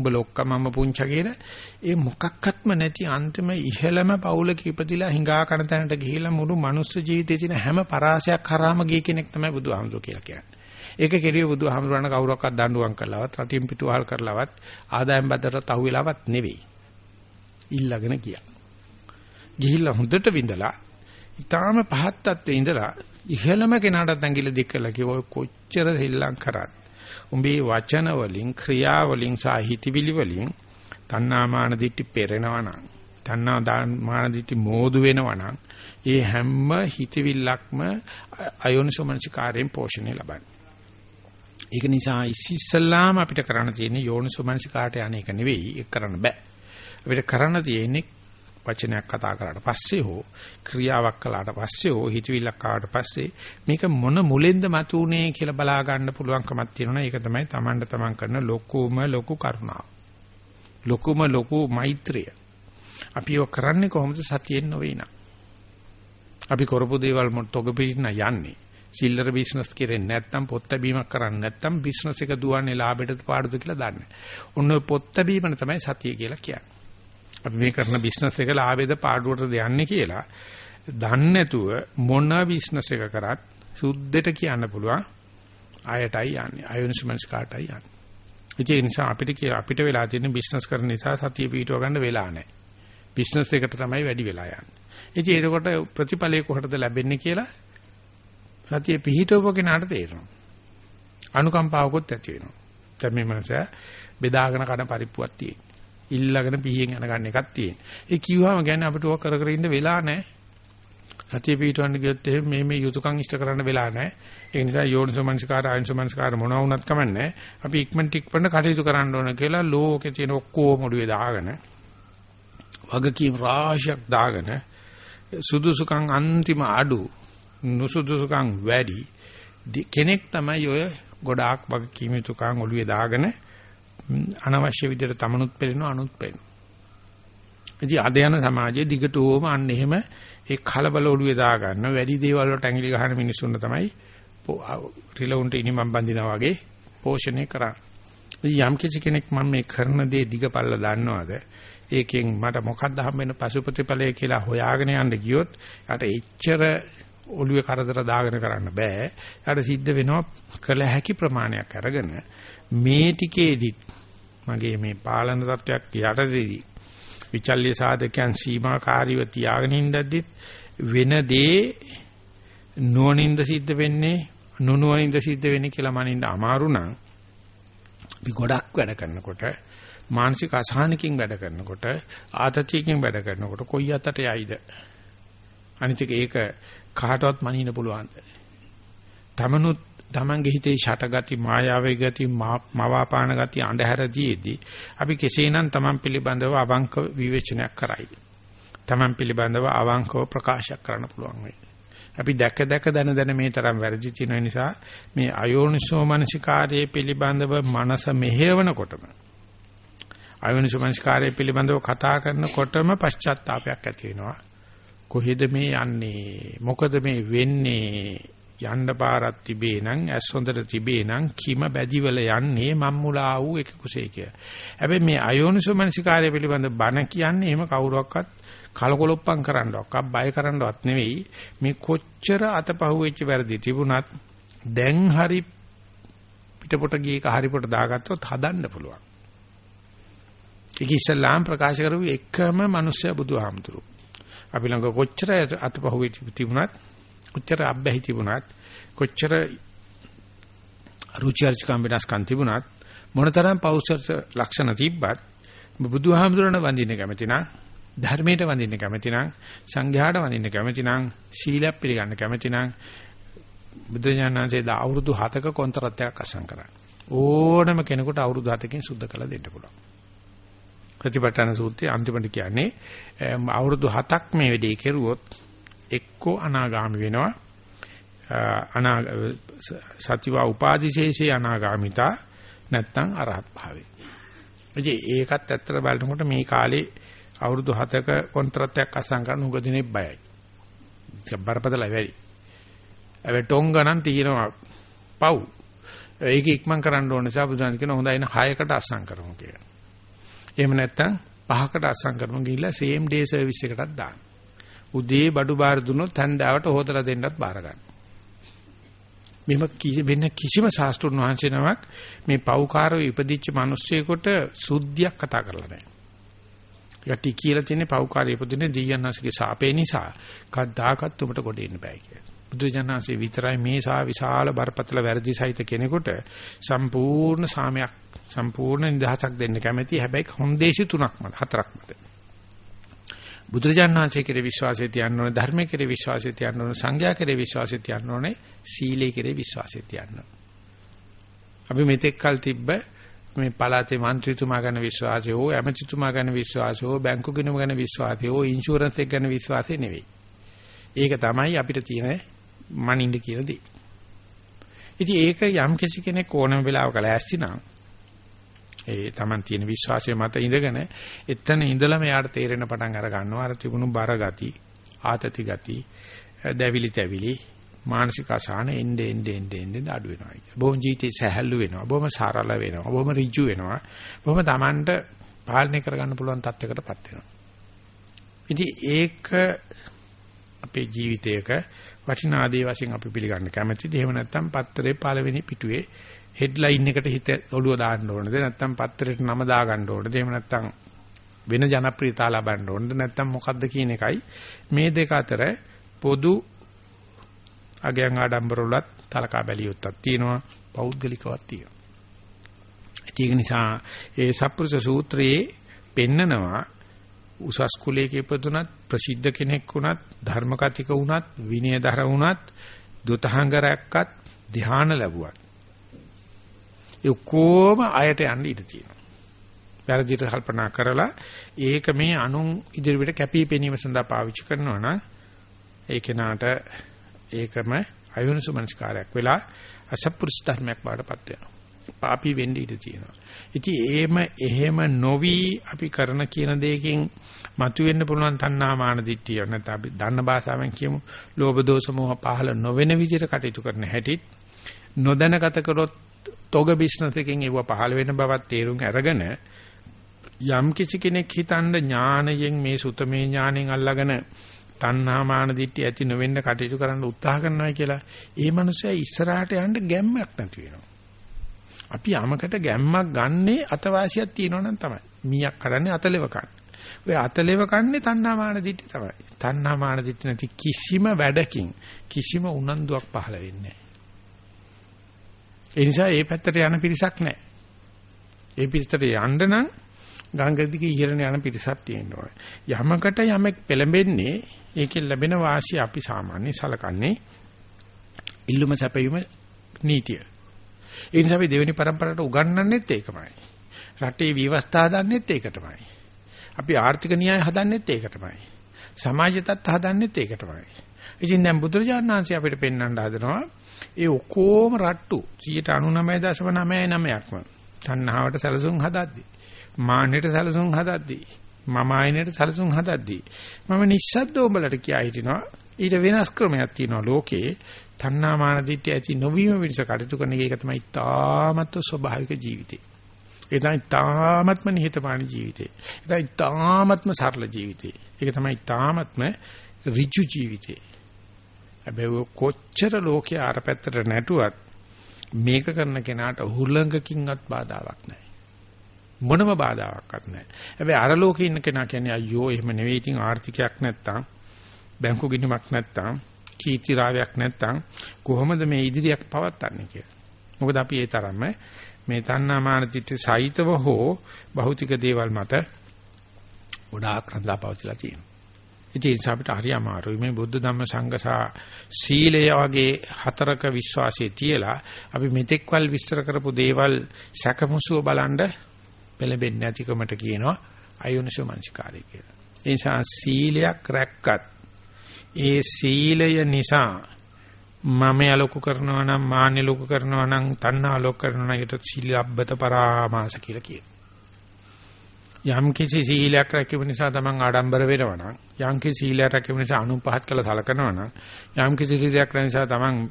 උඹ ලොක්ක මම පුංචා කියලා ඒ මොකක්වත්ම නැති අන්තිම ඉහළම පවුලක ඉපදිලා හිඟා කන තැනට ගිහිලා මුළු මනුස්ස ජීවිතයේ තියෙන හැම පරාසයක් කරාම ගිය කෙනෙක් තමයි බුදුහාමුදුරුවෝ කියලා කියන්නේ. ඒක කෙරුවේ බුදුහාමුදුරණ කවුරක්වත් දඬුවම් කළාවත් රටින් පිටුවහල් කරලාවත් ආදායම් බද්දට අහු වෙලාවත් නෙවෙයි. ඉල්ලගෙන ගියා. ගිහිල්ලා හොඳට විඳලා ඊටාම පහත් තත්ත්වේ ඉඳලා ඉහළම කෙනාට ඇඟිල්ල දික් කළා කිව්ව කොච්චර හිල්ලම් කරත් උඹේ වචන වලින් ක්‍රියා වලින් සාහිතිවිලි වලින් තණ්හාමාන දිටි පෙරෙනවා නම් තණ්හාමාන දිටි මෝදු වෙනවා නම් ඒ හැම හිතවිල්ලක්ම අයෝනිසෝමනසිකාරයෙන් පෝෂණය ලබන්නේ ඒක නිසා ඉස්සෙල්ලාම අපිට කරන්න තියෙන්නේ යෝනිසෝමනසිකාට යන එක නෙවෙයි ඒක කරන්න බෑ. අපිට කරන්න තියෙන්නේ වචනයක් කතා කරාට පස්සේ හෝ ක්‍රියාවක් කළාට පස්සේ හෝ හිතවිල්ලක් ආවට පස්සේ මේක මොන මුලෙන්ද මතුනේ කියලා බලා ගන්න පුළුවන්කමක් තියෙනවා. ඒක තමයි Tamanට Taman කරන ලොකුම ලොකු කරුණාව. ලොකුම ලොකු මෛත්‍රිය. අපි ඔය කරන්නේ කොහොමද සතියෙන් නොවේ නා. අපි කරපු දේවල් මොට්ටොග පිටින් යන්නේ. සිල්ලර බිස්නස් කරන්නේ නැත්නම් පොත් බැීමක් කරන්නේ නැත්නම් බිස්නස් එක දුවන්නේ ලාභයටද පාඩුද කියලා දන්නේ. ඔන්න ඔය පොත් බැීමන තමයි සතිය කියලා කියන්නේ. අපි මේ කරන බිස්නස් එක ලාභයද පාඩුවටද යන්නේ කියලා දන්නේ නැතුව මොන බිස්නස් එක කරත් සුද්ධට කියන්න පුළුවන් ආයතයි යන්නේ. අයෝනිසමන්ස් කාටයි යන්නේ. ඒ නිසා අපිට අපිට වෙලා තියෙන බිස්නස් කරන නිසා සතිය පිටව ගන්න වෙලා නැහැ. බිස්නස් එකට තමයි වැඩි වෙලා යන්නේ. ඉතින් ඒකකොට ප්‍රතිඵලය කොහටද ලැබෙන්නේ කියලා සතිය පිහිටවපු කෙනාට තේරෙනවා. අනුකම්පාවකුත් ඇති වෙනවා. දැන් මේ මනස බෙදාගෙන කන පරිප්පුවක් තියෙන. ඉල්ලගෙන පිහියෙන් යන ගන්න එකක් තියෙන. ඒ කිව්වම කියන්නේ අපිට ඕක කර කර ඉන්න වෙලා නැහැ. සතිය පිහිටවන්න ගියොත් එහෙම මේ මේ යුතුයකම් ඉෂ්ට කරන්න වෙලා නැහැ. ඒ නිසා යෝනිසෝමනස්කාර ආයන්සෝමනස්කාර මොනවා වුණත් කමන්නේ. අපි ඉක්මනට ඉක්මනට කටයුතු කරන්න ඕන කියලා ලෝකේ තියෙන ඔක්කොම ඔළුවේ දාගෙන වගකීම් රාශියක් දාගෙන සුදුසුකම් අන්තිම අඩු නුසුදුසුකම් වැඩි කෙනෙක් තමයි ඔය ගොඩාක් වගකීම් යුතුකම් ඔළුවේ දාගෙන අනවශ්‍ය විදිහට තමනුත් පෙළෙනවා අනුත් පෙළෙනවා. ඉතින් අද යන සමාජයේ දිගටම අන්න එහෙම ඒ කලබල ඔළුවේ දා ගන්න වැඩි දේවල් වලට ඇඟිලි ගහන මිනිස්සුන්ට තමයි රිලවුන්ට ඉනිමම් බඳිනා වගේ පෝෂණය කරන්නේ. යම් කිසි කෙනෙක් මම මේ කරන දේ දිගපල්ල දන්නවද? ඒකෙන් මට මොකක්ද හම්බෙන්න පසුපතිඵලය කියලා හොයාගෙන යන්න ගියොත් යාට එච්චර ඔළුවේ කරදර දාගෙන කරන්න බෑ. යාට සිද්ධ වෙනවා කළ හැකි ප්‍රමාණයක් අරගෙන මේ ටිකේදිත් මගේ මේ පාලන තත්වයක් යටතේදී විචල්්‍ය සාධකයන් සීමාකාරීව තියාගෙන ඉඳද්දිත් වෙන දේ නුවණින්ද සිද්ධ වෙන්නේ නුනුවණින්ද සිද්ධ වෙන්නේ කියලා මනින්න අමාරු නම් අපි ගොඩක් වැඩ කරනකොට මානසික අසහනකින් වැඩ කරනකොට ආතතියකින් වැඩ කරනකොට කොයි අතට යයිද? අනිත් ඒක කාටවත් මනින්න පුළුවන්ද? තමනුත් තමන්ගේ හිතේ ෂටගති මායාවේ ගති මවාපාන ගති අඳුරදීදී අපි කෙසේනම් තමන් පිළිබඳව අවංක විවේචනයක් කරයි තමන් පිළිබඳව අවංකව ප්‍රකාශ කරන්න පුළුවන් වෙයි අපි දැක දැක දන දන මේ තරම් වැරදි තියෙන නිසා මේ අයෝනිසෝ මනසිකාරයේ පිළිබඳව මනස මෙහෙවනකොටම අයෝනිසමනස්කාරය පිළිබඳව කතා කරනකොටම පශ්චාත්තාවයක් ඇති වෙනවා. කොහෙද මේ යන්නේ? මොකද මේ වෙන්නේ? යන්න පාරක් තිබේ නම් ඇස් හොඳට තිබේ නම් කිම බැදිවල යන්නේ මම්මුලා වූ එක කුසේ කිය. හැබැයි මේ අයෝනිසමනස්කාරය පිළිබඳ බණ කියන්නේ එහෙම කවුරක්වත් කලකොලොප්පම් කරන්නවක් බය කරන්නවත් නෙවෙයි මේ කොච්චර අතපහුවෙච්ච වැරදි තිබුණත් දැන් හරි පිටපොට ගියක හරිපොට දාගත්තොත් හදන්න පුළුවන්. ඒක ඉස්ලාම් ප්‍රකාශ කරපු එකම මිනිස්සයා බුදුහාමුදුරු. අපි ළඟ කොච්චර අතපහුවේ තිබුණත් කොච්චර අබ්බැහි තිබුණත් කොච්චර රුචි අරුචිකම් වෙනස්කම් තිබුණත් මොනතරම් පෞෂත්ව ලක්ෂණ තිබ්බත් බුදුහාමුදුරන වඳින්න කැමති නම් ධර්මයට වඳින්න කැමති නම් සංඝයාට වඳින්න කැමති නම් සීලයක් පිළිගන්න කැමති නම් බුදුඥානන්සේ දා අවුරුදු 7ක කොන්තරත්යක් අසං කරා. ඕනම කෙනෙකුට අවුරුදු 7කින් සුද්ධ කළ දෙන්න පුළුවන්. ප්‍රතිපත්තන සූත්‍රයේ අන්තිමට කියන්නේ අවුරුදු 7ක් මේ වෙලේ කෙරුවොත් එක්කෝ අනාගාමි වෙනවා අනා සතිවා උපාදිශේෂේ අනාගාමිතා නැත්තම් අරහත් භාවේ. ඉතින් ඒකත් ඇත්තට බලනකොට මේ කාලේ අවුරුදු 7ක කොන්ත්‍රාත්යක් අසං කරන උග දිනේ බයයි. ඒක බරපතලයි වැඩි. ඒ ටොං ගණන් තියෙනවා පව්. ඒක ඉක්මන් කරන්න ඕන නිසා බුදුන් කියන හොඳයි න 6කට අසං කරමු කියලා. එහෙම නැත්නම් පහකට අස්සම් කරමු ගිහිල්ලා same day service එකටත් දාන්න. උදේ බඩු බාර දුන්නොත් හන්දාවට හොදලා දෙන්නත් බාර ගන්න. මෙහෙම වෙන කිසිම ශාස්ත්‍රුන් වහන්සේ නමක් මේ පෞකාරව ඉපදිච්ච මිනිස්සෙකුට සුද්ධියක් කතා කරලා නැහැ. ඒකට කියලා තියෙන්නේ පෞකාරය ඉපදින දීයන්නාසගේ සාපේ නිසා කද්දාකත් උඹට කොට එන්න බෑ කියලා. බුදුජානනාංශේ විතරයි මේ සා විශාල බරපතල වැරදි සහිත කෙනෙකුට සම්පූර්ණ සාමයක් සම්පූර්ණ නිදහසක් දෙන්න කැමැති. හැබැයි හොන්දේසි තුනක් මත හතරක් මත. බුදුරජාණන් වහන්සේ කෙරේ විශ්වාසය තියන්න ඕනේ ධර්මයේ කෙරේ විශ්වාසය තියන්න ඕනේ සංඝයා කෙරේ විශ්වාසය තියන්න ඕනේ සීලයේ කෙරේ විශ්වාසය තියන්න අපි මෙතෙක් කල් තිබ්බ මේ පළාතේ മന്ത്രിතුමා ගැන විශ්වාසය හෝ ඇමතිතුමා ගැන විශ්වාසය හෝ බැංකු ගිණුම ගැන විශ්වාසය හෝ ඉන්ෂුරන්ස් එක ගැන විශ්වාසය නෙවෙයි. ඒක තමයි අපිට තියෙන මනින්න කියන දේ. ඉතින් ඒක යම් කිසි කෙනෙක් ඕනම වෙලාවක ලෑස්ති නම් ඒ Taman තියෙන විශ්වාසය මත ඉඳගෙන එතන ඉඳලම යාට තේරෙන පටන් අර ගන්නවා අර තිබුණු බර ගති ආතති ගති දැවිලි තැවිලි මානසික අසහන එnde ende ende ende අඩු වෙනවා කියන්නේ. බොහොම ජීවිතේ සැහැල්ලු වෙනවා. බොහොම සරල වෙනවා. බොහොම ඍජු වෙනවා. බොහොම Tamanට පාලනය කරගන්න පුළුවන් තත්යකටපත් වෙනවා. ඉතින් ඒක අපේ ජීවිතයක වටිනා දේ වශයෙන් අපි පිළිගන්න කැමැතිද? එහෙම නැත්නම් පත්තරේ පළවෙනි පිටුවේ හෙඩ්ලයින් එකට හිත ඔළුව දාන්න ඕනද? නැත්නම් පත්තරේට නම දා ගන්න ඕනද? එහෙම නැත්නම් වෙන ජනප්‍රියතාව ලබන්න ඕනද? නැත්නම් මොකද්ද කියන එකයි මේ දෙක අතර පොදු අගයන් ආඩම්බර වලත් තලකා බැලියොත්තක් තියෙනවා පෞද්ගලිකවක් තියෙනවා. ඒක නිසා ඒ සප්පුරුෂ සූත්‍රයේ පෙන්නනවා උසස් කුලයක ඉපදුනත් ප්‍රසිද්ධ කෙනෙක් වුණත් ධර්ම කතික වුණත් විනයදර වුණත් දුතහංග රැක්කත් ධ්‍යාන ලැබුවත් ඒ කොම අයට යන්න ඉඩ තියෙනවා. වැරදිට කල්පනා කරලා ඒක මේ අනුන් ඉදිරියට කැපී පෙනීම සඳහා පාවිච්චි කරනවා නම් ඒ කෙනාට ඒකම අයෝනිසමනස්කාරයක් වෙලා අසප්පුරුෂ ධර්මයක් බාටපත් වෙනවා. පාපී වෙන්න ඉඩ තියෙනවා. ඉතින් එහෙම එහෙම නොවි අපි කරන කියන දෙයකින් මතුවෙන්න පුළුවන් තණ්හා මාන දිට්ඨිය නැත්නම් අපි දන්න භාෂාවෙන් කියමු ලෝභ දෝෂ මොහ පහළ නොවන විදිහට කටයුතු කරන හැටිත් නොදැනගත කරොත් තොග බිස්නස් එකකින් ඒව පහළ වෙන බවත් තේරුම් අරගෙන යම් කිසි කෙනෙක් හිතනද ඥානයෙන් මේ සුතමේ ඥාණයෙන් අල්ලාගෙන තණ්හා මාන දිට්ඨිය ඇති නොවෙන්න කටයුතු කරන්න උත්සාහ කරනවා කියලා ඒ මනුස්සයා ඉස්සරහට යන්න ගැම්මක් නැති වෙනවා. අපි යමකට ගැම්මක් ගන්නේ අතවාසියක් තියෙනවා නම් තමයි. මීයක් කරන්නේ අතලෙව කන්න. ඔය අතලෙව කන්නේ තණ්හා මාන දිට්ඨිය තමයි. තණ්හා මාන දිට්ඨිය නැති කිසිම වැඩකින් කිසිම උනන්දුවක් පහළ වෙන්නේ ඒ නිසා ඒ පැත්තට යන පිරිසක් නැහැ. ඒ පිරිසට යන්න නම් ගංගා දිගේ ඉහළට යන පිරිසක් තියෙන්න ඕනේ. යමකට යමෙක් පෙළඹෙන්නේ ඒකෙන් ලැබෙන වාසිය අපි සාමාන්‍ය සලකන්නේ ඉල්ලුම සැපයීම නීතිය. ඒ නිසා අපි දෙවෙනි પરම්පරාවට උගන්වන්නෙත් ඒකමයි. රටේ විවස්ථා හදන්නෙත් ඒක තමයි. අපි ආර්ථික න්‍යාය හදන්නෙත් ඒක තමයි. සමාජ තත්ත්ව හදන්නෙත් ඒක තමයි. ඉතින් දැන් බුදුරජාණන් වහන්සේ අපිට පෙන්වන්න හදනවා ඒ ඔක්කොම රට්ටු. 99.99%ක්ම තණ්හාවට සැලසුම් හදද්දි. මාන්නයට සැලසුම් හදද්දි. මම ආයනයට සැලසුම් හදද්දි. මම නිස්සද්ද උඹලට කියා හිටිනවා. ඊට වෙනස් ක්‍රමයක් තියෙනවා ලෝකේ. තණ්හා මාන දිට්ඨිය ඇති නොවීම පිණිස කටයුතු කරන එක තමයි තාමත් ස්වභාවික ජීවිතේ. ඒ තමයි තාමත්ම නිහතමානී ජීවිතේ. ඒ තමයි තාමත්ම සරල ජීවිතේ. ඒක තමයි තාමත්ම ඍජු ජීවිතේ. හැබැයි කොච්චර ලෝකයේ අර පැත්තට නැටුවත් මේක කරන කෙනාට හුලඟකින්වත් බාධාවක් නැහැ. මොනම බාධාවක්වත් නැහැ. හැබැයි අර ලෝකේ ඉන්න කෙනා කියන්නේ අයියෝ එහෙම නෙවෙයි ඉතින් ආර්ථිකයක් නැත්තම් බැංකු ගිණුමක් නැත්තම් කීර්ති රාවයක් නැත්තම් කොහොමද මේ ඉදිරියක් පවත්න්නේ කියලා. මොකද අපි ඒ තරම්ම මේ තණ්හා මාන දිට්ඨි සහිතව හෝ භෞතික දේවල් මත ගොඩාක් රඳා පවතිලා තියෙනවා. ඉතින් අපිට හරි අමාරුයි මේ බුද්ධ ධම්ම සංඝසා සීලය වගේ හතරක විශ්වාසයේ තියලා අපි මෙතෙක්වල් විස්තර කරපු දේවල් සැකමුසුව බලන්න පෙළඹෙන්නේ නැතිකමට කියනවා අයෝනිසෝ මනසිකාරය කියලා. ඒ නිසා සීලයක් රැක්කත් ඒ සීලය නිසා මම යලොකු කරනවා නම් මාන්‍ය ලොකු කරනවා නම් තණ්හා ලොකු කරනවා නම් ඒකට සීලබ්බත පරාමාස කියලා කියනවා. යම් කිසි සීලයක් රැකීම නිසා තමන් ආඩම්බර වෙනවා නම් යම් කිසි සීලයක් රැකීම නිසා අනුන් පහත් කළ සලකනවා නම් යම් කිසි සීලයක් නිසා තමන්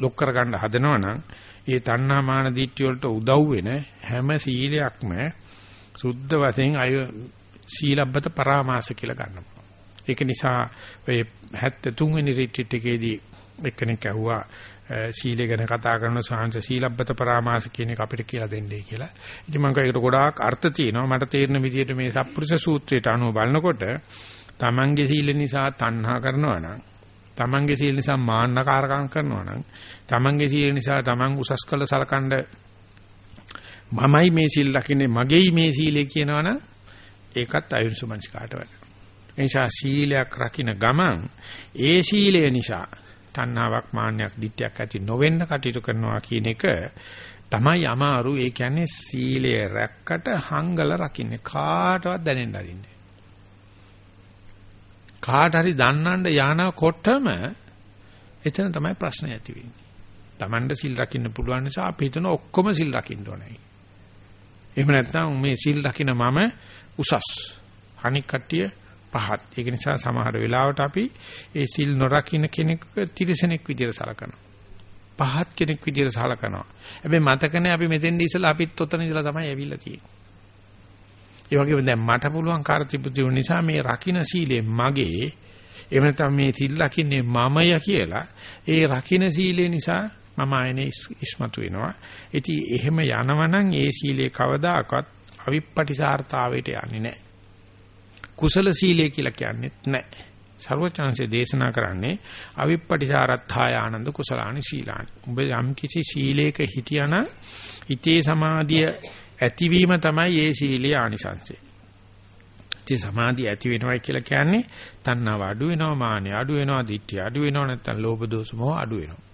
ලොක් කරගන්න හදනවා නම් ඒ තණ්හා මාන දිට්ඨිය වලට උදව් වෙන හැම සීලයක්ම සුද්ධ වශයෙන් අය සීලබ්බත පරාමාස කියලා ගන්නවා. ඒක නිසා ඔය 73 වෙනි රිට්‍රීට් එකේදී එක්කෙනෙක් ඇහුවා සීලය ගැන කතා කරන සාංශ සීලබ්බත පරාමාස කියන එක අපිට කියලා දෙන්නේ කියලා. ඉතින් මම ඒකට ගොඩාක් අර්ථ තියෙනවා. මට තේරෙන විදිහට මේ සප්පුරුෂ සූත්‍රයට අනුව බලනකොට තමන්ගේ සීල නිසා තණ්හා කරනවා නම් තමන්ගේ සීල නිසා මාන්නකාරකම් කරනවා නම් තමන්ගේ සීල නිසා තමන් උසස් කළ සලකඬ මමයි මේ සීල් රකින්නේ මගේයි මේ සීලය කියනවනම් ඒකත් අයුන්සුමංස්කාට වැඩ. ඒ නිසා සීලයක් රකින්න ගමන් ඒ සීලය නිසා තණ්හාවක් මාන්නයක් දිට්ඨියක් ඇති නොවෙන්න කටයුතු කරනවා කියන එක තමයි අමාරු ඒ කියන්නේ සීලය රැක්කට හංගල රකින්නේ කාටවත් දැනෙන්න අරින්නේ කාට හරි දන්නන්න යනකොටම එතන තමයි ප්‍රශ්න ඇති වෙන්නේ. Tamanda සිල් රකින්න පුළුවන් නිසා අපි හිතන ඔක්කොම සිල් රකින්න ඕනේ. එහෙම නැත්නම් මේ සිල් රකින්න මම උසස්. අනික් කට්ටිය පහත්. ඒක නිසා සමහර වෙලාවට අපි ඒ සිල් නොරකින්න කෙනෙක් තිරසනෙක් විදියට සලකනවා. පහත් කෙනෙක් විදියට සලකනවා. හැබැයි මතකනේ අපි මෙතෙන්දී ඉස්සලා අපිත් ඔතන ඉඳලා තමයි ඇවිල්ලා තියෙන්නේ. ඒ වගේම දැන් මට පුළුවන් කාර්යතිබුද්ධි නිසා මේ රකින්න සීලය මගේ එහෙම නැත්නම් මේ සිල් රකින්නේ මමය කියලා ඒ රකින්න සීලය නිසා මම ආයනේ ඉස්මතු වෙනවා. ඉතින් එහෙම යනවනම් ඒ සීලේ කවදාකවත් අවිප්පටිසාරතාවයට යන්නේ නැහැ. කුසල සීලය කියලා කියන්නේත් නැහැ. ਸਰවචනංශේ දේශනා කරන්නේ අවිප්පටිසාරත්ථාය ආනන්ද කුසලානි සීලානි. ඔබ යම් කිසි සීලයක හිටියානම් හිතේ සමාධිය ඇතිවීම තමයි ඒ සීලයේ ආනිසංසය. හිතේ සමාධිය ඇති වෙනවයි කියලා කියන්නේ තණ්හාව අඩු වෙනවා, මානෙ අඩු වෙනවා, ditthිය අඩු වෙනවා, නැත්නම් ලෝභ දෝෂ මොහ අඩු වෙනවා.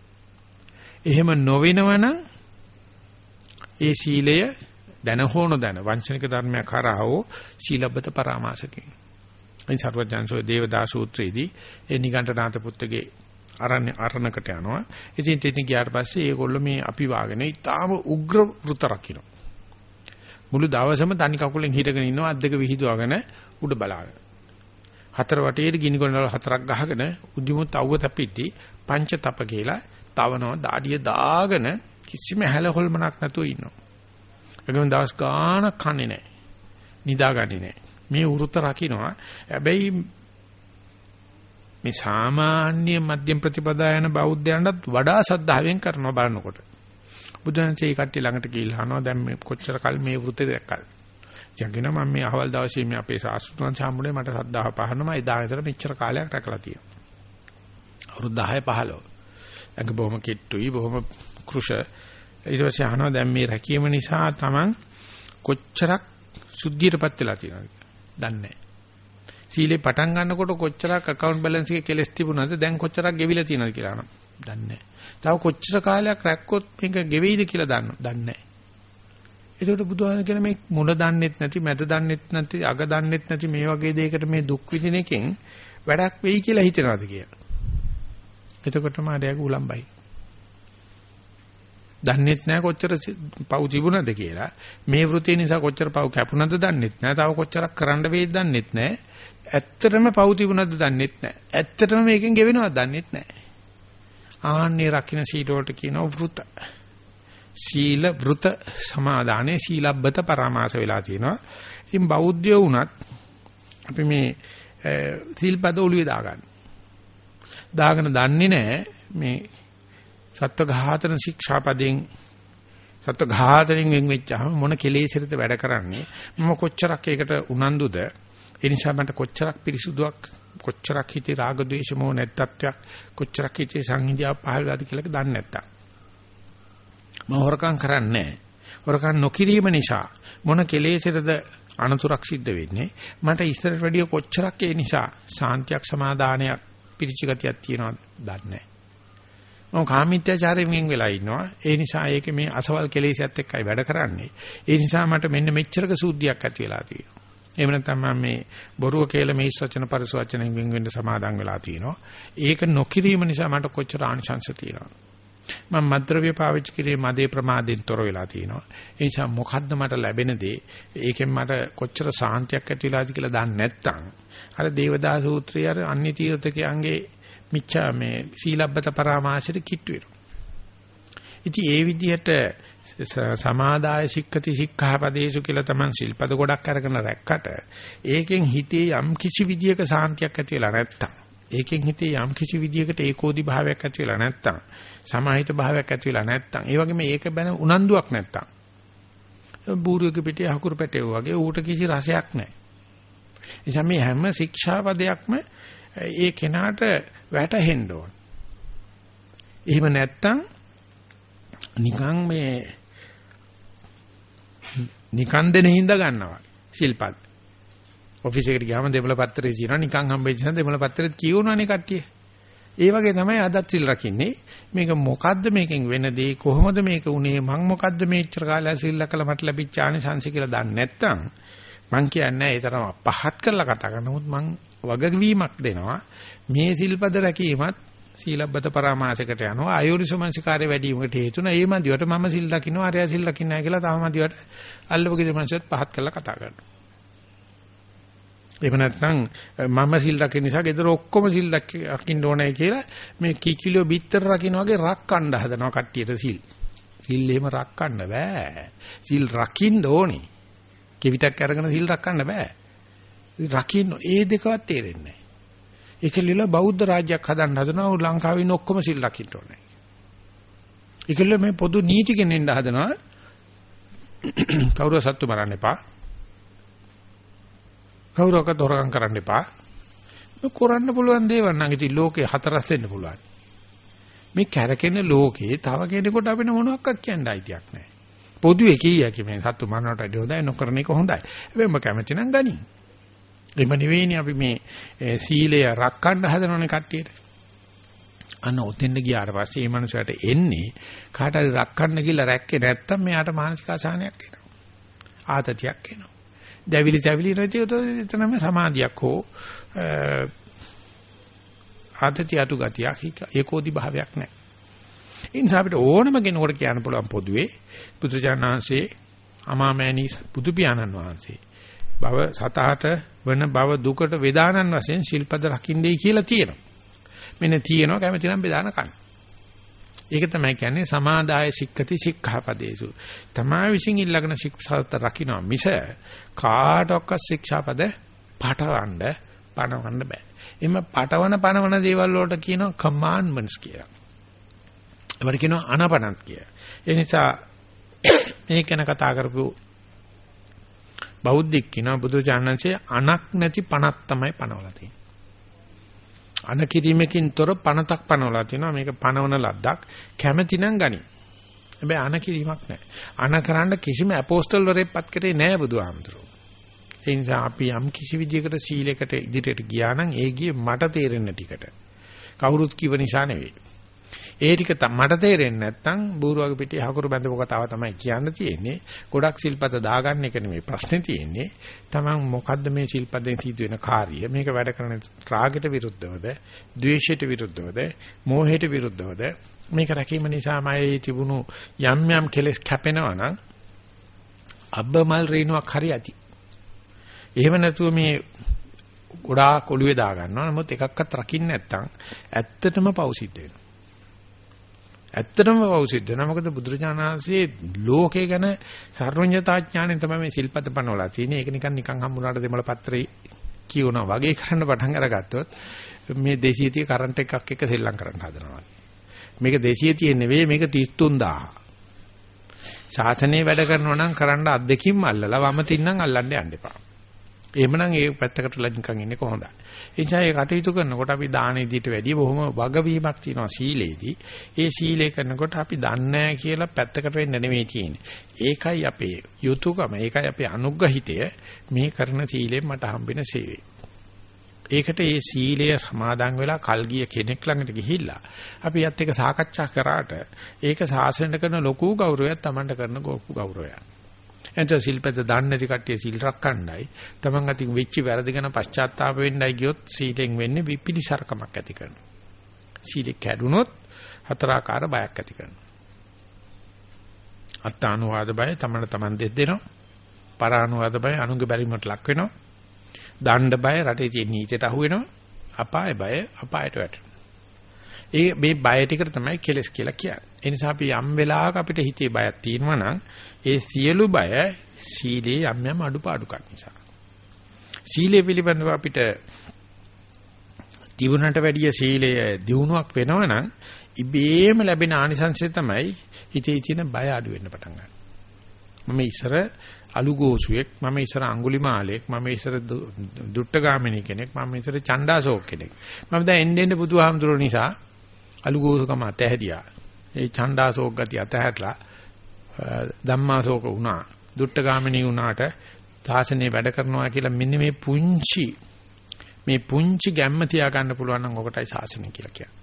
එහෙම නොවෙනවනම් ඒ සීලය දැන හෝන දැන වංශනික ධර්මයක් කරාවෝ සීලබ්බත පරාමාසකේ. මේ සර්වඥාන්සෝ දේවදා සූත්‍රයේදී ඒ නිගණ්ඨනාත පුත්තගේ අරණ අරණකට යනවා. ඉතින් ඉතින් ගියාට පස්සේ ඒගොල්ලෝ මේ අපි වාගෙන ඊටාම උග්‍ර වෘත රකින්න. මුළු දවසම තනි කකුලෙන් හිටගෙන ඉන්නවා අද්දක විහිදුවගෙන උඩ බලාගෙන. හතර වටේට ගිනි කොණ්ඩල හතරක් ගහගෙන උදිමුත් අවුව තපිද්දී පංච තප කියලා තවනවා දාඩිය දාගෙන කිසිම හැල හොල්මනක් නැතුව ඉන්නවා. ඒකම දවස් ගාණක් කන්නේ නැහැ. නිදාගන්නේ නැහැ. මේ වෘත රකින්නවා. හැබැයි මේ සාමාන්‍ය මධ්‍යම ප්‍රතිපදා යන බෞද්ධයන්ටත් වඩා සද්ධාවෙන් කරනවා බලනකොට. බුදුන්සේ කට්ටිය ළඟට ගිහිල්ලා අහනවා දැන් මේ කොච්චර කල් මේ වෘතේ දැක්කද? ජගින මම මේ අහවල් දවසේ මේ අපේ සාස්ෘතන් සම්මුලේ මට සද්ධාව පහරනවා එදා ඉඳලා මෙච්චර කාලයක් රැකලා තියෙනවා. අවුරුදු 10 15. ඒක බොහොම කිට්ටුයි බොහොම කෘෂ ඊට පස්සේ අහනවා දැන් මේ රැකීම නිසා Taman කොච්චරක් සුද්ධියටපත් වෙලා තියෙනවද? දන්නේ නැහැ. සීලේ පටන් ගන්නකොට කොච්චරක් account balance එකේ කෙලස් තිබුණාද දැන් කොච්චරක් ගෙවිලා තියෙනවද කියලා අහනවා. දන්නේ නැහැ. තව කොච්චර කාලයක් රැක්කොත් මේක ගෙවෙයිද කියලා දන්න දන්නේ නැහැ. ඒකට බුදුහාම කියන මේ මුල දන්නෙත් නැති මැද දන්නෙත් නැති අග දන්නෙත් නැති මේ වගේ දෙයකට මේ දුක් විඳින එකෙන් වැඩක් වෙයි කියලා හිතනවාද කියලා. එතකොටම ආරයක උලම්බයි. දන්නෙත් නැහැ කොච්චර පව් තිබුණද කියලා. මේ වෘතිය නිසා කොච්චර පව් කැපුණද දන්නෙත් නැහැ. තව කොච්චරක් කරන්න වේද දන්නෙත් නැහැ. ඇත්තටම පව් තිබුණද දන්නෙත් නැහැ. ඇත්තටම මේකෙන් ගෙවෙනවද දන්නෙත් නැහැ. ආන්නේ රකින්න සීල වලට කියනවා වෘත. සීල වෘත සමාදානේ සීලබ්බත පරාමාස වෙලා තියෙනවා. ඉතින් බෞද්ධයෝ වුණත් අපි මේ සීල්පද ඔළුවේ දාගන්න. දාගෙන දන්නේ නැහැ මේ සත්ව ඝාතන ශික්ෂාපදයෙන් සත්ව ඝාතනෙන් වෙන් වෙච්චාම මොන කෙලෙසිරද වැඩ කරන්නේ? මම කොච්චරක් ඒකට උනන්දුද? ඒ නිසා මට කොච්චරක් පිරිසුදුවක් කොච්චරක් හිතේ රාග ద్వේෂ මොහ නැත්තත්වයක් කොච්චරක් හිතේ සංහිඳියාව පහළලාද කියලා දන්නේ නැත්තම්. මම හොරකම් කරන්නේ හොරකම් නොකිරීම නිසා මොන කෙලෙසිරද අනතුරක් සිද්ධ වෙන්නේ? මට ඉස්සරට වැඩිය කොච්චරක් ඒ නිසා සාන්තියක් සමාදානයක් පිරිචිගතියක් තියනවද දන්නේ නැහැ. මම කාමීත්‍යාචාරයෙන් වෙන් වෙලා ඉන්නවා. ඒ නිසා ඒක මේ අසවල් කෙලෙසයත් එක්කයි වැඩ කරන්නේ. ඒ නිසා මට මෙන්න මෙච්චරක සූද්ධියක් ඇති වෙලා තියෙනවා. එහෙම නැත්නම් මම මේ බොරුව කියලා මේ වචන පරිස වචනෙන් වෙන් වෙන්න සමාදන් වෙලා තියෙනවා. ඒක නොකිරීම නිසා මට කොච්චර ආනිශංස තියෙනවද? මම මද්ද්‍රව්‍ය පාවිච්චි කිරීම මදේ ප්‍රමාදයෙන් තොර වෙලා තියෙනවා. ඒ නිසා මොකද්ද මට ලැබෙන දේ? ඒකෙන් මට කොච්චර සාන්තියක් ඇති වෙලාද කියලා දන්නේ නැත්නම් අර දේවදා සූත්‍රය අර අන්‍ය තීර්ථකයන්ගේ මිච්ඡා මේ සීලබ්බත පරාමාසයට කිට්ටු වෙනවා. ඉතින් ඒ විදිහට සමාදාය සික්කති සික්ඛාපදේසු කියලා තමන් සිල්පද ගොඩක් අරගෙන රැක්කට ඒකෙන් හිතේ යම් කිසි විදියක සාන්තියක් ඇති වෙලා නැත්තම් ඒකෙන් හිතේ යම් කිසි විදියකට ඒකෝදි භාවයක් ඇති වෙලා නැත්තම් සමාහිත භාවයක් ඇති වෙලා නැත්තම් ඒ වගේම ඒක බැන උනන්දුවක් නැත්තම් බූරුවක පිටේ හකුරු පැටේ වගේ ඌට කිසි රසයක් නැහැ. එනිසා මේ හැම ශික්ෂාපදයක්ම ඒ කෙනාට වැටහෙන්න ඕන. එහෙම නැත්තම් නිකන් මේ නිකන් දෙන හිඳ ගන්නවා ශිල්පත්. ඔෆිස් එකට ගියාම දෙමළ පත්‍රය තියෙනවා නිකන් හම්බෙච්ච නිසා දෙමළ පත්‍රෙත් කියවනවානේ කට්ටිය. ඒ වගේ තමයි අදත් සිල් රකින්නේ. මේක මොකද්ද මේකෙන් වෙන දේ කොහොමද මේක උනේ මං මොකද්ද මේච්චර කාලය සිල් රැකලා මට ලැබිච්ච ආනිසංශ කියලා දන්නේ නැත්නම් මං කියන්නේ ඒ තරම පහත් කරලා කතා කරන නමුත් මං වගවීමක් දෙනවා. මේ සිල්පද රැකීමත් සීලබ්බත පරාමාසයකට යනවා ආයෝනිසමංසිකාරය වැඩි වීමට හේතුන ඒ මන්දිවට මම සිල් රකින්නවා අරයා සිල් රකින්නයි නැහැ කියලා තව මන්දිවට අල්ලපගේ මනසත් පහත් කරලා කතා කරනවා එහෙම නැත්නම් මම සිල් රකින්න නිසා ගෙදර ඔක්කොම සිල් රකින්න ඕනේ කියලා මේ කිකිලියෝ බිත්තර රකින්න වගේ රක්කණ්ඩ හදනවා කට්ටියට සිල්. සිල් එහෙම රක්කන්න බෑ. සිල් රකින්න ඕනේ. කෙවිතක් අරගෙන සිල් රක්කන්න බෑ. රකින්න ඒ දෙකවත් තේරෙන්නේ නැහැ. ඒකෙල්ල බෞද්ධ රාජ්‍යයක් හදන්න හදනවා ලංකාවේ ඉන්න ඔක්කොම සිල් රකින්න ඕනේ. ඒකෙල්ල මේ පොදු නීති ගෙනෙන්න හදනවා. කවුරු සත්තු මරන්න එපා. කවුරක්වත් හොරගම් කරන්න එපා. මේ කරන්න පුළුවන් දේවල් නම් ඉතින් ලෝකේ හතරස් වෙන්න පුළුවන්. මේ කැරකෙන ලෝකේ තව කෙනෙකුට අපිට මොනවත් කියන්න අයිතියක් නැහැ. පොදුවේ කීයක මේ සත්තු මරනට වඩා හොඳයි නොකරන එක හොඳයි. හැබැයි මම කැමති නම් ගනි. එම නෙවෙයිනේ අපි මේ සීලය රැකගන්න හදනවනේ කට්ටියට. අන්න ඔතෙන්ද ගියාට පස්සේ මේ මනුස්සයාට එන්නේ කාට හරි රැකගන්න කියලා රැක්කේ නැත්තම් මෙයාට මානසික අසහනයක් එනවා. ආතතියක් එනවා. දැවිලි තැවිලි නැති එතනම සමාධියක් හෝ ආතති අතු ගතියක් ඒකෝදි භාවයක් නැහැ. ඒ නිසා අපිට ඕනම කෙනෙකුට කියන්න පුළුවන් පොදුවේ බුදුජානනාංශේ අමාමෑණී බුදු පියාණන් වහන්සේ භව සතහට වෙන භව දුකට වේදානන් වශයෙන් ශිල්පද රකින්නයි කියලා තියෙනවා. මෙන්න තියෙනවා කැමති නම් බෙදාන කන්න. ඒක තමයි කියන්නේ සමාදාය සික්කති සික්ඛාපදේසු. තමා විසින් ඊළඟන ශික්ෂාත රකින්න මිස කාටවත් ශික්ෂාපද පාඨවන්න පණවන්න බෑ. එimhe පටවන පණවන දේවල් වලට කියනවා කමාන්ඩ්මන්ට්ස් කියලා. ඒවට කියනවා අනපනත් කියලා. ඒ නිසා මේක ගැන කතා කරපු බෞද්ධික කියනවා බුදු ජානන්සේ අනක් නැති පණක් තමයි පණවලා තියෙන්නේ. අන කිරීමකින් තොර පණතක් පනවලා තිනවා මේක පනවන ලද්දක් කැමැතිනම් ගනි. හැබැයි අන කිරීමක් නැහැ. අන කරන්න කිසිම අපෝස්තල් වරේපත් කරේ නැහැ බුදුහාමුදුරුවෝ. ඒ නිසා අපි යම් කිසි විදියකට සීලයකට ඉදිරියට ගියා නම් ඒ ගියේ මට තේරෙන්න ටිකට. කවුරුත් කිව නිසා නෙවෙයි. ඒ ටික මට තේරෙන්නේ නැත්නම් බූරුවගේ පිටේ හකුරු බැඳපු කතාව තමයි කියන්න තියෙන්නේ. ගොඩක් සිල්පත දාගන්න එක නෙමෙයි ප්‍රශ්නේ තියෙන්නේ. Taman මොකද්ද මේ සිල්පදෙන් සිදු වෙන කාර්යය? මේක වැඩ කරන රාගයට විරුද්ධවද, ද්වේෂයට විරුද්ධවද, මෝහයට විරුද්ධවද? මේක රැකීම නිසාමයි තිබුණු යම් යම් කෙලෙස් කැපෙනවා නම් අබ්බමල් රේණුවක් හරි ඇති. එහෙම නැතුව මේ ගොඩාක් ඔළුවේ දා ගන්නවා. නමුත් එකක්වත් රකින්න නැත්නම් ඇත්තටම පෞසිද්ධ වෙනවා. ඇත්තටම පෞසිද්ධ වෙනවා. මොකද බුදුරජාණන්සේ ලෝකේ ගැන සර්වඥතා ඥාණයෙන් තමයි මේ සිල්පද පනවලා තියෙන්නේ. ඒක නිකන් නිකන් හම්බුනාට දෙමළ පත්‍රේ කියනවා වගේ කරන්න පටන් අරගත්තොත් මේ 230 කරන්ට් එකක් එක්ක සෙල්ලම් කරන්න හදනවා. මේක 230 නෙවෙයි මේක 33000. ශාසනයේ වැඩ කරනවා නම් කරන්න අද්දකින්ම අල්ලලා වම තින්නම් අල්ලන්න යන්න එපා. එහෙමනම් ඒ පැත්තකට ලංකන් ඉන්නේ කොහොමද? ඒ නිසා ඒ කටයුතු කරනකොට අපි දාන ඉදිට වැඩිය බොහොම වගවීමක් තියෙනවා සීලේදී. ඒ සීලේ කරනකොට අපි දන්නේ කියලා පැත්තකට වෙන්න නෙමෙයි තියෙන්නේ. ඒකයි අපේ යුතුයකම, ඒකයි අපේ අනුග්‍රහිතය මේ කරන සීලෙන් මට හම්බෙන සේවය. ඒකට ඒ සීලය සමාදන් වෙලා කල් ගිය කෙනෙක් ළඟට ගිහිල්ලා අපි යත් එක සාකච්ඡා කරාට ඒක සාසනයට කරන ලොකු ගෞරවයක් Tamanට කරන ගෞරවයක්. එතන සිල්පද දන්නේ නැති කට්ටිය සිල් රැකන්නයි තමන් අතින් වෙච්ච වැරදි ගැන පශ්චාත්තාප වෙන්නයි ගියොත් සීලෙන් වෙන්නේ විපිලිසරකමක් ඇති කරනවා. සීලෙ කැඩුනොත් හතරාකාර බයක් ඇති කරනවා. අත්තානුවාද බය තමන තමන් දෙස් දෙනවා. පරානුවාද බය අනුන්ගේ බැරිමට ලක් වෙනවා. දණ්ඩ බය රටේ තියෙන නීතියට අහු වෙනවා. අපාය බය අපායට වැටෙනවා. ඒ මේ බය ටිකට තමයි කෙලස් කියලා කියන්නේ. ඒ නිසා අපි යම් වෙලාවක අපිට හිතේ බයක් තියෙනවා නම් ඒ සියලු බය සීලේ යම් යම් අඩුපාඩුකම් නිසා. සීලය පිළිබඳව අපිට දිනුනට වැඩිය සීලය දිනුවක් වෙනවනම් ඉබේම ලැබෙන ආනිසංසය තමයි හිතේ තියෙන බය අඩු වෙන්න පටන් ගන්න. මම ඉස්සර අලුගෝසුවෙක් මම ඉස්සර අඟුලිමාලෙක් මම ඉස්සර දුට්ටගාමිනී කෙනෙක් මම ඉස්සර චණ්ඩාසෝක් කෙනෙක් මම දැන් එන්න එන්න බුදුහාමුදුරුවෝ නිසා අලුගෝසුකම අතහැරියා ඒ ඡණ්ඩාසෝක ගතිය අතහැරලා ධම්මාසෝක වුණා. දුට්ටගාමිනී වුණාට දාසනේ වැඩ කරනවා කියලා මෙන්න මේ පුංචි මේ පුංචි ගැම්ම තියා ගන්න පුළුවන් නම් ඔකටයි ශාසනය කියලා කියන්නේ.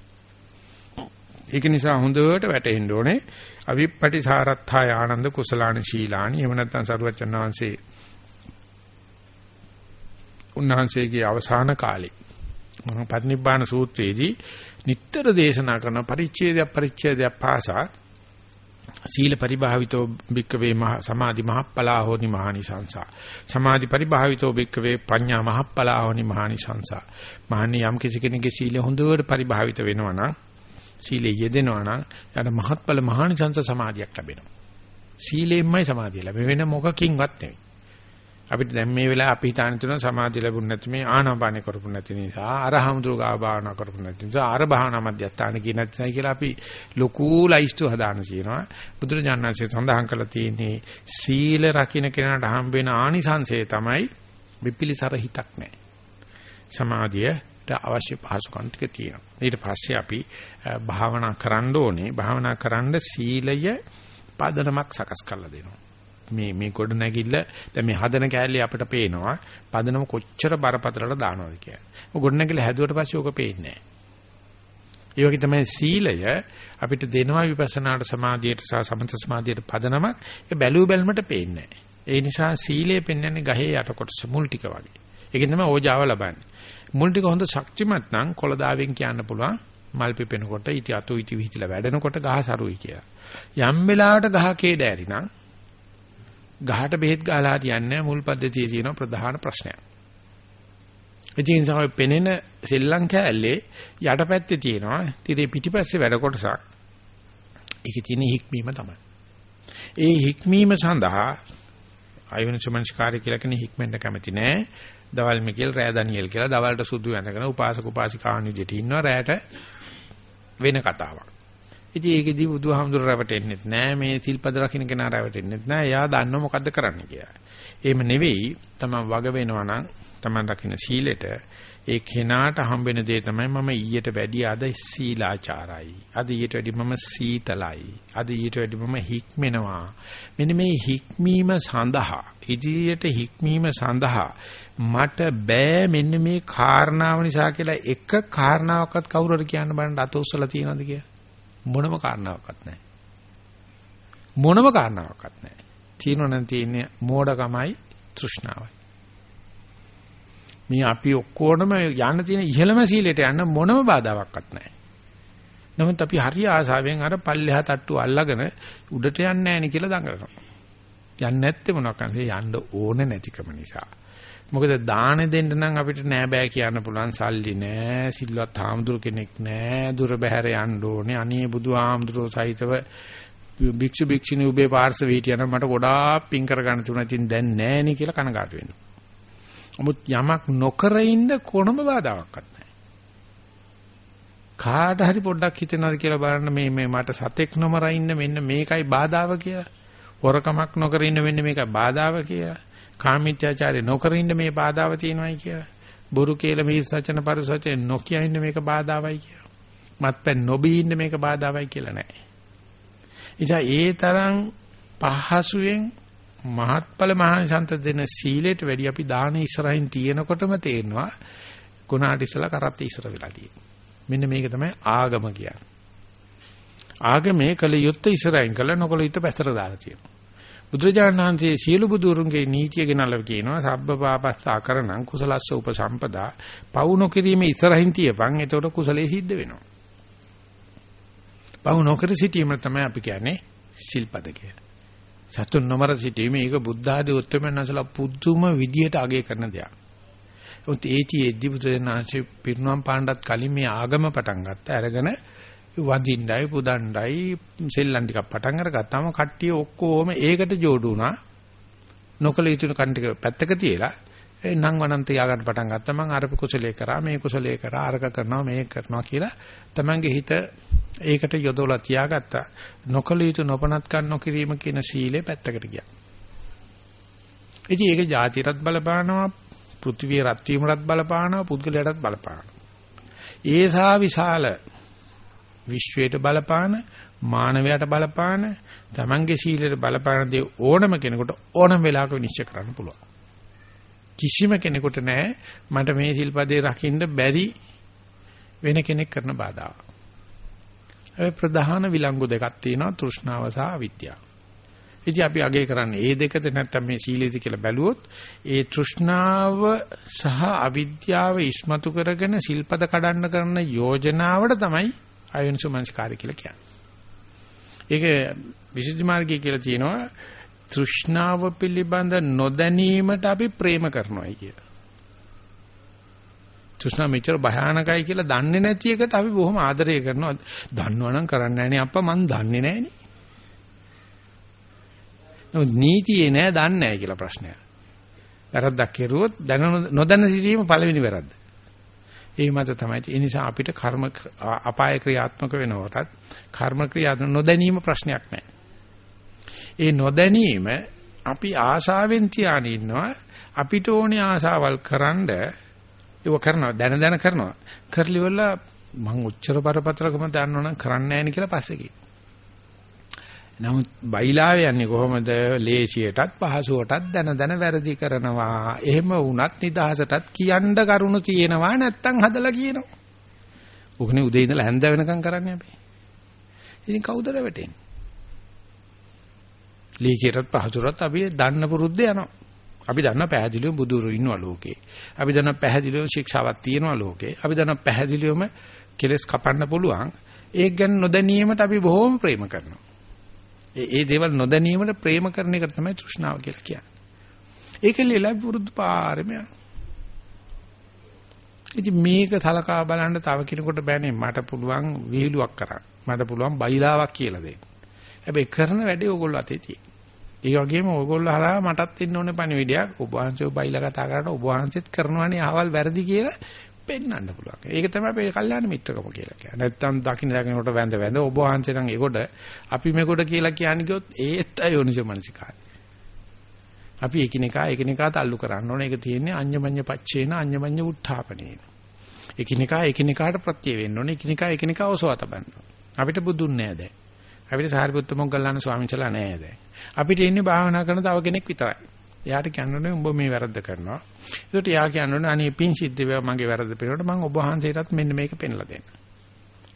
ඒක නිසා හොඳට වැටෙන්න ඕනේ අවිප්පටිසාරත්ථාය ආනන්ද කුසලානි ශීලානි එහෙම නැත්නම් සරුවචන් වහන්සේ උන්වහන්සේගේ අවසාන කාලේ මම පරිනිබ්බාන සූත්‍රයේදී නිතර දේශනා කරන පරිච්ඡේදයක් පරිච්ඡේදයක් පාසා සීල පරිභාවිතෝ භික්කවේ මහ සමාධි මහප්පලා හෝනි මහානිසංසා. සමාධි පරිභාවිතෝ භික්කවේ පඤ්ඤා මහප්පලා හෝනි මහානිසංසා. මහන්නේ යම් කිසි කෙනෙකුගේ සීලය හොඳට පරිභාවිත වෙනවා නම් සීලයේ යෙදෙනවා නම් යාට මහත්ඵල මහානිසංස සමාධියක් ලැබෙනවා. සීලයෙන්මයි සමාධිය ලැබෙන්නේ. වෙන මොකකින්වත් නෙවෙයි. අපිට දැන් මේ වෙලාව අපි හිතාන තුන සමාධිය ලැබුණ නැති මේ ආනාපානෙ කරපු නැති නිසා අරහම්දුරු ගා භාවනා කරපු නැති නිසා අර භාවනා මධ්‍යස්ථාන කියන නැතිසයි කියලා අපි ලොකු ලයිස්තු හදාන කියනවා බුදුරජාණන්සේ සඳහන් කළා තියෙන්නේ සීල රකින්න කෙනාට හම්බ වෙන ආනිසංසය තමයි විපිලිසර හිතක් නැහැ. සමාධියට අවශ්‍ය පහසුකම් ටික තියෙනවා. ඊට පස්සේ අපි භාවනා කරන්න ඕනේ. භාවනා කරන්න සීලය පදනමක් සකස් කරලා දෙනවා. මේ මේ ගොඩ නැගිල්ල දැන් මේ හදන කෑල්ලේ අපිට පේනවා පදනම කොච්චර බරපතලට දානවද කියලා. ඔය ගොඩ නැගිල්ල හැදුවට පස්සේ ඕක පේන්නේ නැහැ. ඒ වගේ තමයි සීලය අපිට දෙනවා විපස්සනාට සමාධියට සහ සමථ සමාධියට පදනමක් ඒ බැලු බැලමට පේන්නේ ඒ නිසා සීලය පෙන්වන්නේ ගහේ යට කොටස මුල් ටික වගේ. ඒකෙන් තමයි ඕජාව ලබන්නේ. මුල් ටික හොඳ ශක්තිමත් නම් කොළදාවෙන් කියන්න පුළුවන් මල් පිපෙනකොට ඊට අතු ඊට විහිදලා වැඩෙනකොට ගහ සරුයි කියලා. යම් වෙලාවකට ගහ කේඩෑරි නම් ගහට බෙහෙත් ගහලා හරියන්නේ මුල් පද්ධතියේ තියෙන ප්‍රධාන ප්‍රශ්නයක්. ඉතින් සමහර පෙනෙන සෙල්ලම් කෑල්ලේ යටපැත්තේ තියෙනවා තිරේ පිටිපස්සේ වැඩ කොටසක්. ඒකේ තියෙන හික්මීම තමයි. ඒ හික්මීම සඳහා අයෝනිසමංස්කාරය කියලා කෙනෙක් හික්මෙන්ට කැමති නෑ. දවල් මිකෙල් රෑ දනියෙල් කියලා දවල්ට සුදු ඇඳගෙන උපාසක උපාසිකාවන් විදිහට ඉන්නවා රෑට වෙන කතාවක්. ඉතින් ඒකෙදි බුදුහාමුදුර රැවටෙන්නෙත් නෑ මේ සිල්පද රකින්න කෙනා රැවටෙන්නෙත් නෑ. එයා දන්නව මොකද්ද කරන්න කියලා. එහෙම නෙවෙයි තමන් වග වෙනවා නම් තමන් රකින්න සීලෙට ඒ කෙනාට හම්බෙන දේ තමයි මම ඊට වැඩි අද සීලාචාරයි. අද ඊට වැඩි මම සීතලයි. අද ඊට වැඩි මම හික්මෙනවා. මෙන්න මේ හික්මීම සඳහා ඉදිරියට හික්මීම සඳහා මට බෑ මෙන්න මේ කාරණාව නිසා කියලා එක කාරණාවක්වත් කවුරු හරි කියන්න බලන්න අත උස්සලා තියනවද කියලා. මොනම කාරණාවක්වත් නැහැ. මොනම කාරණාවක්වත් නැහැ. තියෙනවනම් තියෙන්නේ මෝඩකමයි තෘෂ්ණාවයි. මේ අපි ඔක්කොටම යන්න තියෙන ඉහළම සීලයට යන්න මොනම බාධාවක්වත් නැහැ. නමුත් අපි හරි ආසාවෙන් අර පල්ලෙහා තට්ටු අල්ලගෙන උඩට යන්නේ නැහැ නේ කියලා දඟලනවා. යන්නේ නැත්තේ මොනවාක්ද? යන්න ඕනේ නැතිකම නිසා. මොකද දාන දෙන්න නම් අපිට නෑ බෑ කියන්න පුළුවන් සල්ලි නෑ සිල්වත් හාමුදුර කෙනෙක් නෑ දුර බැහැර යන්න ඕනේ අනේ බුදු හාමුදුරෝ සහිතව භික්ෂු භික්ෂුණී උබේ පාර්ශව හිටියනම් මට ගොඩාක් පින් කරගන්න තුන ඉතින් දැන් නෑනේ කියලා කනගාටු වෙනවා. නමුත් යමක් නොකර ඉන්න කොනම බාධාවක්වත් නැහැ. කාට හරි පොඩ්ඩක් හිතෙනවද කියලා බලන්න මේ මේ මට සතෙක් නොමර ඉන්න මෙන්න මේකයි බාධාව කියලා. හොරකමක් නොකර ඉන්න මෙන්න මේකයි බාධාව කියලා. කාමීත්‍යාචාරය නොකර ඉන්න මේ බාධාව තියෙනවායි කියලා. බොරු කියලා මේ සචන පරිසචන නොකිය ඉන්න මේක බාධාවයි කියලා. මත්පැන් නොබී ඉන්න මේක බාධාවයි කියලා නෑ. එනිසා ඒ තරම් පහසුවෙන් මහත්ඵල මහානිසන්ත දෙන සීලයට වැඩි අපි දාන ඉස්සරහින් තියෙනකොටම තේරෙනවා ගුණාට ඉස්සලා කරත් ඉස්සර වෙලා තියෙන්නේ. මෙන්න මේක තමයි ආගම කියන්නේ. ආගමේ කල යුත්තේ ඉස්සරහින් කළ නොකල යුත්තේ පැසට දාලා තියෙනවා. බුදුරජාණන් වහන්සේ සියලු බුදුරුන්ගේ නීතිය ගෙනල්ලා කියනවා සබ්බ පාපස්සා කරණං කුසලස්ස උපසම්පදා පවු නොකිරීමේ ඉස්සරහින් තියපන් එතකොට කුසලයේ සිද්ධ වෙනවා. පවු නොකර සිටීම තමයි අපි කියන්නේ සිල්පද කියලා. සතුන් නොමර සිටීම ඒක බුද්ධ ආදී උත්තරමනසලා පුදුම විදියට අගය කරන දෙයක්. උත් ඒටි බුදුරජාණන්සේ පිරුණම් පාණ්ඩත් කලින් මේ ආගම පටන් ගත්ත අරගෙන වඳින්නයි පුදණ්ඩයි සෙල්ලම් ටිකක් පටන් අරගත්තාම කට්ටිය ඔක්කොම ඒකට جوړු වුණා. නොකල යුතු කන් ටික පැත්තක තියලා ඒ නම් වනන්ත යාගන්න පටන් ගත්තා මම අර කුසලයේ කරා මේ කුසලයේ කරා අරක කරනවා මේක කරනවා කියලා තමන්ගේ හිත ඒකට යොදවලා තියාගත්තා. නොකල යුතු නොපනත්කම් නොකිරීම කියන සීලය පැත්තකට ගියා. ඉතින් ඒක જાතිරත් බලපානවා, පෘථිවිය රත් වීමරත් බලපානවා, පුද්ගලයාටත් බලපානවා. ඒසා විශාල විශ්වයට බලපාන මානවයාට බලපාන තමන්ගේ සීලයට බලපාන දේ ඕනම කෙනෙකුට ඕනම වෙලාවක විනිශ්චය කරන්න පුළුවන්. කිසිම කෙනෙකුට නෑ මට මේ සිල්පදේ රකින්න බැරි වෙන කෙනෙක් කරන බාධාවක්. ඒ ප්‍රධාන විලංගු දෙකක් තියෙනවා තෘෂ්ණාව සහ අවිද්‍යාව. ඉතින් අපි අගය කරන්නේ ඒ දෙකද නැත්නම් මේ සීලෙද කියලා බැලුවොත් ඒ තෘෂ්ණාව සහ අවිද්‍යාව ඉස්මතු කරගෙන සිල්පද කඩන්න කරන යෝජනාවට තමයි අයෝනිසෝ මනස්කාරය කියලා කියන්නේ. ඒක විසුද්ධි මාර්ගය කියලා තියෙනවා තෘෂ්ණාව පිළිබඳ නොදැනීමට අපි ප්‍රේම කරනවායි කියලා. තෘෂ්ණා මෙච්චර භයානකයි කියලා දන්නේ නැති එකට අපි බොහොම ආදරය කරනවා. දන්නවනම් කරන්නේ නැහැ නේ අප්පා මං දන්නේ නැහැ නේ. නෝ නීතියේ නෑ දන්නේ නැහැ කියලා ප්‍රශ්නයක්. වැරද්දක් කෙරුවොත් දැන නොදැන සිටීම පළවෙනි වැරද්ද. ඒ මත තමයි ඒ නිසා අපිට කර්ම අපාය ක්‍රියාත්මක වෙනකොටත් කර්ම ක්‍රියාත්මක නොදැනීම ප්‍රශ්නයක් නැහැ. ඒ නොදැනීම අපි ආශාවෙන් තියාගෙන ඉන්නවා. අපිට ඕනේ ආශාවල් කරන්ඩ ඒව කරනවා. දැන දැන කරනවා. කරලිවල මං උච්චර බරපතලකම දන්නවනම් කරන්නේ නැහැ නේ කියලා පස්සේ කියනවා. නමුත් බයිලාව යන්නේ කොහොමද? ලේසියටත් පහසුවටත් දන දන වැරදි කරනවා. එහෙම වුණත් නිදහසටත් කියන්න කරුණු තියෙනවා නැත්තම් හදලා කියනවා. උකනේ උදේ ඉඳලා හැන්ද වෙනකම් කරන්නේ අපි. ඉතින් කවුද රැවටෙන්නේ? ලේසියටත් පහසුවටත් අපි දන්න පුරුද්ද යනවා. අපි දන්නා පැහැදිලිව බුදුරු ඉන්නවා ලෝකේ. අපි දන්නා පැහැදිලිව ශික්ෂාවක් තියෙනවා ලෝකේ. අපි දන්නා පැහැදිලිවම කෙලස් කපන්න පුළුවන්. ඒක ගැන නොදැනීමට අපි බොහොම ප්‍රේම කරනවා. ඒ ඒ දේවල් නොදැනීමට ප්‍රේම කරන එක තමයි තෘෂ්ණාව කියලා කියන්නේ. ඒක ලියලා පුරුදු පාරෙම යනවා. ඉතින් මේක සලකා බලන්න තව කෙනෙකුට බෑනේ මට පුළුවන් විහිළුවක් කරන්න. මට පුළුවන් බයිලාවක් කියලා දෙන්න. හැබැයි කරන වැඩේ ඕගොල්ලෝ අතේ තියෙන. ඒ වගේම ඕගොල්ලෝ හරහා මටත් ඉන්න ඕනේ පණිවිඩයක්. ඔබ වහන්සේ බයිලා කතා කරලා ඔබ වහන්සේත් කරනවානේ අහවල් වැරදි කියලා පෙන්වන්න පුළුවන්. ඒක තමයි අපේ කල්යාණ මිත්‍රකම කියලා කියන්නේ. නැත්තම් දකින්න දකින්නකොට වැඳ වැඳ ඔබ වහන්සේ නම් ඒකොට අපි මේකොට කියලා කියන්නේ කිව්වොත් ඒත් අයෝනිසෝ මනසිකාරය. අපි එකිනෙකා එකිනෙකා තල්ලු කරන්න ඕනේ. ඒක තියෙන්නේ අඤ්ඤමඤ්ඤ පච්චේන අඤ්ඤමඤ්ඤ උත්ථාපනේන. එකිනෙකා එකිනෙකාට ප්‍රත්‍ය වෙන්න ඕනේ. එකිනෙකා එකිනෙකා ඔසවා තබන්න. අපිට බුදුන් නෑ දැන්. අපිට සාරිපුත්ත මොග්ගල්ලාන ස්වාමීන් වහන්සේලා නෑ දැන්. අපිට ඉන්නේ භාවනා කරන තව කෙනෙක් විතරයි. එයාට කියන්න උඹ මේ වැරද්ද කරනවා. ඒකට එයා කියන්න ඕනේ අනේ පින් සිද්ධ වේවා මගේ වැරද්ද පෙන්නකොට මම ඔබ වහන්සේටත් මෙන්න මේක පෙන්ලා දෙන්න.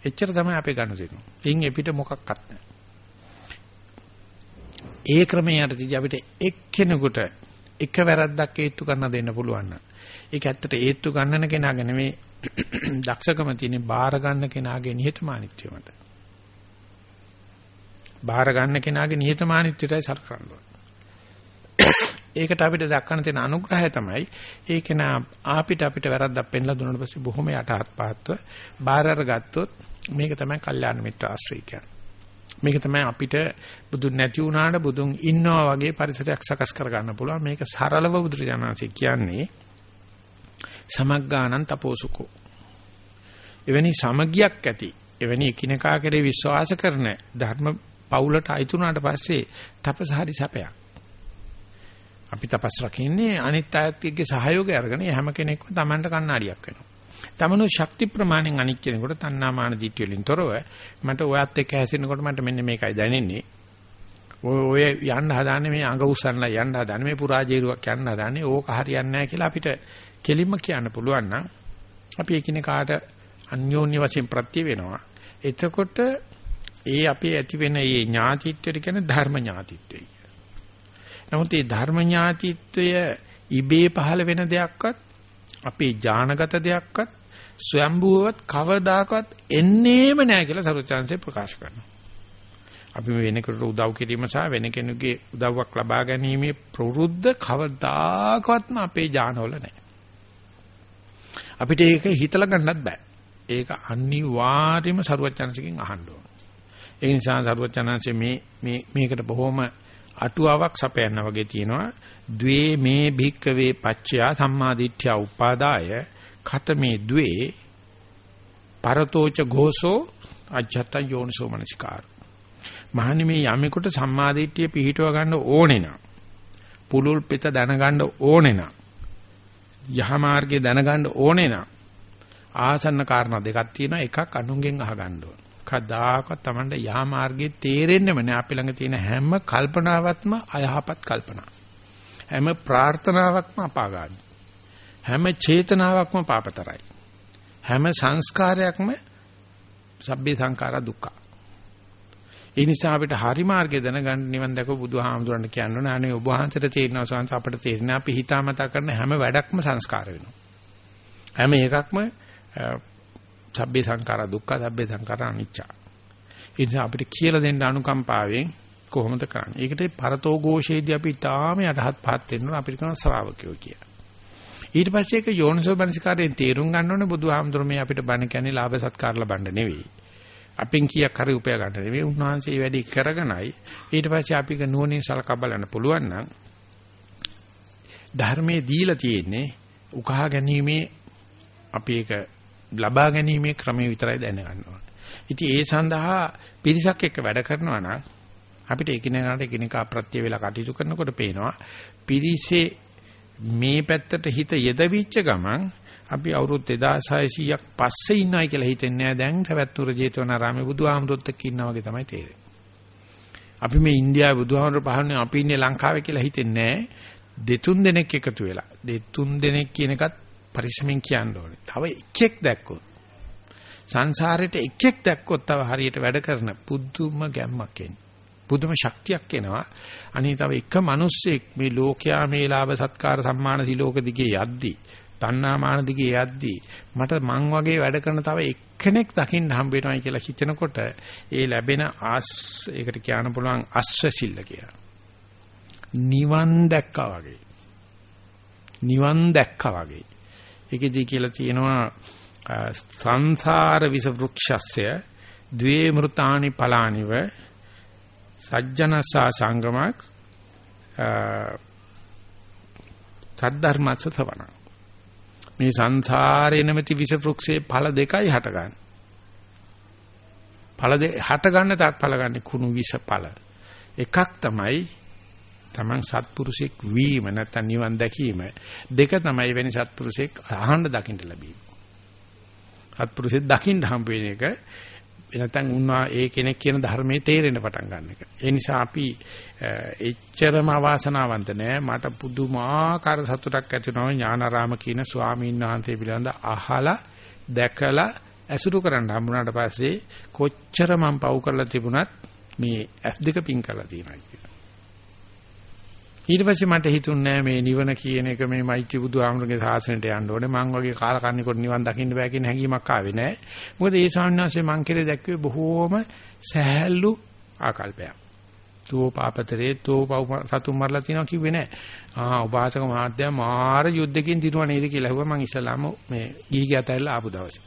එච්චර තමයි අපේ ගන්න දෙන්නේ. ඉන් එපිට මොකක්වත් නැහැ. ඒ ක්‍රමයට තියදී අපිට එක්කෙනෙකුට එක වැරද්දක් ඒත්තු කරන්න දෙන්න පුළුවන් නම් ඒක ඇත්තට ඒත්තු ගන්නන කෙනාගේ නෙමෙයි දක්ෂකම තියෙන බාර ගන්න කෙනාගේ නිහතමානීත්වය මත. බාර ගන්න කෙනාගේ නිහතමානීත්වයටයි සලකන්න ඕනේ. ඒකට අපිට දක්වන්න තියෙන අනුග්‍රහය තමයි ඒක නා අපිට අපිට වැරද්දක් පෙන්ලා දුන්නාට පස්සේ බොහොම යටහත් පහත්ව බාර අරගත්තොත් මේක තමයි කල්යාණ මිත්‍ර ආශ්‍රය කියන්නේ. මේක තමයි අපිට බුදුන් නැති වුණාට බුදුන් ඉන්නවා වගේ පරිසරයක් සකස් කර ගන්න පුළුවන්. මේක සරලව බුදුරජාණන්සේ කියන්නේ සමග්ගානං තපෝසුකෝ. එවැනි සමගියක් ඇති එවැනි එකිනෙකා කෙරේ විශ්වාස කරන ධර්ම පවුලට අයිතුනාට පස්සේ තපස හරි සැපයක්. අපි තපස් රකින්නේ අනිත් අයත්ගේ සහයෝගය අරගෙන හැම කෙනෙක්ම Tamanට කණ්ණාඩියක් වෙනවා. තමනු ශක්ති ප්‍රමාණෙන් අනික් කෙනෙකුට තණ්හාමාන දිට්ඨිය වලින් තොරව මට ඔයත් එක්ක හැසිරෙනකොට මට මෙන්න මේකයි දැනෙන්නේ. ඔය ඔය යන්න හදාන්නේ මේ අඟ උස්සන්නලා යන්න හදාන්නේ මේ පුරාජේරුවක් යන්න හදාන්නේ ඕක හරියන්නේ නැහැ කියලා අපිට කෙලින්ම කියන්න පුළුවන් නම් අපි එකිනෙකාට අන්‍යෝන්‍ය වශයෙන් ප්‍රත්‍ය වෙනවා. එතකොට ඒ අපේ ඇති වෙන මේ ඥාතිත්වයට කියන ධර්ම ඥාතිත්වය. නමුත් මේ ධර්ම ඥාතිත්වය ඉබේ පහළ වෙන දෙයක්වත් අපේ ඥානගත දෙයක්වත් ස්වයම්භූවත් කවදාකවත් එන්නේම නැහැ කියලා සරුවචාන්සේ ප්‍රකාශ කරනවා. අපි මේ වෙන කෙනෙකුට උදව් කිරීම සහ වෙන කෙනෙකුගේ උදව්වක් ලබා ගැනීමේ ප්‍රවෘද්ධ කවදාකවත්ම අපේ ඥානවල නැහැ. අපිට ඒක හිතලා ගන්නත් බෑ. ඒක අනිවාර්යයෙන්ම සරුවචාන්සේකින් අහන්න ඕන. ඒ නිසා සරුවචාන්සේ මේ මේ මේකට බොහොම අටුවාවක් සපයන්න වගේ තියෙනවා. ද්වේ මේ භික්කවේ පච්චයා සම්මාදිට්ඨ්‍ය උපාදාය. ඛතමේ ද්වේ පරතෝච ഘോഷෝ අජ්ජත යෝනිසෝ මනසිකාර. මහනි මේ යමෙකුට සම්මාදිට්ඨිය පිහිටව ගන්න ඕනේ නම් පුලුල් පිට දැනගන්න ඕනේ නම් යහ මාර්ගය දැනගන්න ඕනේ නම් ආසන්න කාරණා දෙකක් තියෙනවා. එකක් අනුන්ගෙන් අහගන්න ඕන. කදාකවත් Tamande යහ මාර්ගයේ තේරෙන්නෙම නෑ අපි ළඟ තියෙන හැම කල්පනාවක්ම අයහපත් කල්පනා. හැම ප්‍රාර්ථනාවක්ම අපාගාමී. හැම චේතනාවක්ම පාපතරයි. හැම සංස්කාරයක්ම සබ්බේ සංඛාර දුක්ඛ. ඒ නිසා අපිට හරි මාර්ගය දැනගන්න නිවන් දැකපු බුදුහාමුදුරන්ට කියන්න ඕනේ අනේ ඔබ වහන්සේට තේරෙනවා සංස අපිට තේරෙන අපි හිතාමතා කරන හැම වැඩක්ම සංස්කාර වෙනවා. හැම එකක්ම සබ්බේ සංඛාර දුක්ඛ සබ්බේ සංඛාර අනිච්ච. ඒ නිසා අපිට කියලා දෙන්න අනුකම්පාවෙන් කොහොමද කරන්නේ? ඒකට පරතෝ ഘോഷයේදී අපි තාම යටහත් පහත් වෙනවා අපිට කරන ශ්‍රාවකයෝ කියලා. ඊට පස්සේ ඒක යෝනිසෝ බණසිකාරයෙන් තේරුම් ගන්න ඕනේ බුදුහාමුදුර මේ අපිට බණ කියන්නේ ලාභ සත්කාර ලබන්න නෙවෙයි. අපෙන් කීයක් හරි උපය ගන්න නෙවෙයි. උන්වහන්සේ මේ වැඩි කරගෙනයි ඊට පස්සේ අපික නුවණින් සලකා බලන්න පුළුවන් නම් ධර්මයේ දීලා තියෙන්නේ උකහා ගැනීමේ අපි ඒක ලබා ගැනීමේ ක්‍රමය විතරයි දැනගන්න ඕනේ. ඉතින් ඒ සඳහා පිරිසක් එක්ක වැඩ කරනවා නම් අපිට එකිනෙකාට එකිනෙකා ප්‍රත්‍ය වේලා කටයුතු කරනකොට පේනවා පිරිසේ මේ පැත්තට හිත යෙදවිච්ච ගමන් අපි අවුරුදු 2600ක් පස්සේ ඉන්නවයි කියලා හිතෙන්නේ නැහැ දැන් සවැත්නුර ජේතවනාරාමේ බුදුහාමුදුරුත් එක්ක ඉන්නා වගේ තමයි තේරෙන්නේ. අපි මේ ඉන්දියාවේ බුදුහාමුදුරු පහන්නේ අපි ඉන්නේ ලංකාවේ කියලා හිතෙන්නේ නැහැ. දෙතුන් දෙනෙක් එකතු වෙලා. දෙතුන් දෙනෙක් කියන එකත් පරිස්සමෙන් කියන්න ඕනේ. තව එකෙක් දැක්කොත් සංසාරෙට එකෙක් දැක්කොත් තව හරියට වැඩ කරන පුදුම ගැම්මක් එන්නේ. පුදුම ශක්තියක් එනවා. අනේ තව එක මිනිස්සෙක් මේ ලෝකයා මේ ලාභ සත්කාර සම්මාන සිලෝක දිගේ යද්දී තණ්හා මාන දිගේ යද්දී මට මං වගේ වැඩ කරන තව එක්කෙනෙක් දකින්න හම්බ වෙනවයි කියලා හිතනකොට ඒ ලැබෙන ආස් ඒකට කියන්න පුළුවන් අස්වැසිල්ල කියලා. නිවන් දැක්කා වගේ. නිවන් දැක්කා වගේ. ඒකෙදී කියලා තියෙනවා සංසාර විස වෘක්ෂස්ය ද්වේ මෘතානි පලානිව සජ්ජනසා සංගමක් සද්ධර්මස්ස සවන මේ සංසාරේ නැමැති විස වෘක්ෂයේ ඵල දෙකයි හටගන්නේ. ඵල දෙක හට ගන්න තාක් ඵල ගන්න කුණු විස ඵල. එකක් තමයි Taman සත්පුරුෂෙක් වීම නැත්නම් නිවන් දැකීම දෙක තමයි වෙනි සත්පුරුෂෙක් අහන්න දකින්න ලැබීම. සත්පුරුෂෙක් දකින්න හම්බ වෙන එක නැත්නම් උන්වා ඒ කෙනෙක් කියන ධර්මයේ තේරෙන්න පටන් ගන්න එක. ඒ නිසා අපි එච්චරම අවාසනාවන්ත නෑ. මට පුදුමාකාර සතුටක් ඇති වෙනවා ඥානාරාම කියන ස්වාමීන් වහන්සේ පිළිබඳ අහලා දැකලා ඇසුරු කරන්න හම්බුනාට පස්සේ කොච්චර මම පව් කරලා තිබුණත් මේ ඇස් දෙක පින් කරලා තියෙනවා ඊට පස්සේ මට හිතුන්නේ මේ නිවන කියන එක මේ මෛත්‍රී බුදුහාමුදුරගේ ශාසනයට යන්න ඕනේ. මං වගේ කාලකන්නිකොට නිවන් දකින්න බෑ කියන හැඟීමක් ආවේ නෑ. මොකද ඒ ස්වාමීන් වහන්සේ මං කෙරේ දැක්වේ බොහෝම සහැල්ලු ආකල්පයක්. තෝ පාපතරේ තෝ සතුම් මරලා තියනවා කිව්වේ නෑ. ආ උපාසක මහත්තයා මාර යුද්ධකින් දිනුවා නේද කියලා හුවා මං ඉස්සලාම මේ ගිහි ගියතැල්ලා ආපු දවසේ.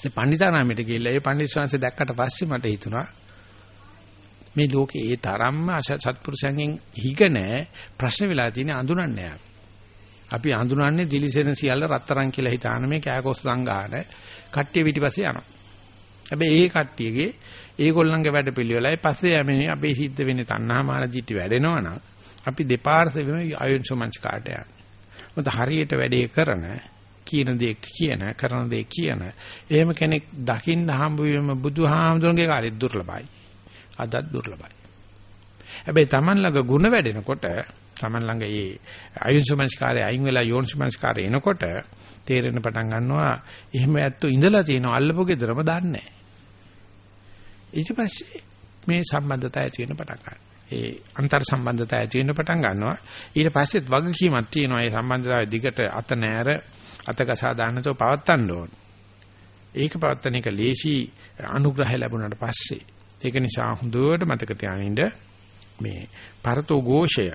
ඒ පණ්ඩිතාරාමයට ගිහිල්ලා ඒ පණ්ඩිත ස්වාමීන් දැක්කට පස්සේ මට හිතුණා මේ ලෝකේ ඒ තරම්ම සත්පුරුෂයන්ගෙන් හිග නැහැ ප්‍රශ්න වෙලා තියෙන්නේ අඳුනන්නේ අපි අඳුනන්නේ දිලිසෙන සියල්ල රත්තරන් කියලා හිතාන මේ කෑකොස් සංගාන කට්ටිය පිටිපස්සේ යනවා. හැබැයි ඒ කට්ටියගේ ඒගොල්ලන්ගේ වැඩ පිළිවෙලයි පස්සේ යන්නේ අපේ සිද්ධ වෙන්නේ තණ්හා මාන දිටි වැඩෙනවා නම් අපි දෙපාර්ශ්වෙම අයොන්සෝමංච කාට යන්නේ. මොකද හරියට වැඩේ කරන කියන දේ කියන කරන දේ කියන එහෙම කෙනෙක් දකින්න හම්බ වීම බුදුහාමුදුරන්ගේ කාලෙත් දුර්ලභයි. අදත් දුර්ලභයි. හැබැයි Taman ළඟ ಗುಣ වැඩෙනකොට Taman ළඟ මේ අයුන්සමංස්කාරය අයින් වෙලා යෝන්සමංස්කාරය එනකොට තේරෙන පටන් ගන්නවා එහෙම ඇත්තෝ ඉඳලා තියෙනවා අල්ලපු ගෙදරම දන්නේ ඊට පස්සේ මේ සම්බන්ධතාවය ඇති වෙන පටන් ගන්නවා. ඒ අන්තර් සම්බන්ධතාවය ඇති වෙන පටන් ගන්නවා. ඊට පස්සෙත් වගකීමක් තියෙනවා. මේ සම්බන්ධතාවය දිගට අත නෑර අතකසා දාන්නතෝ පවත්තන්න ඕන. ඒක පවත්තන එක ලේසි අනුග්‍රහය ලැබුණාට පස්සේ ඒක නිසා හොඳට මතක තියාගන්න මේ පරතෝ ഘോഷය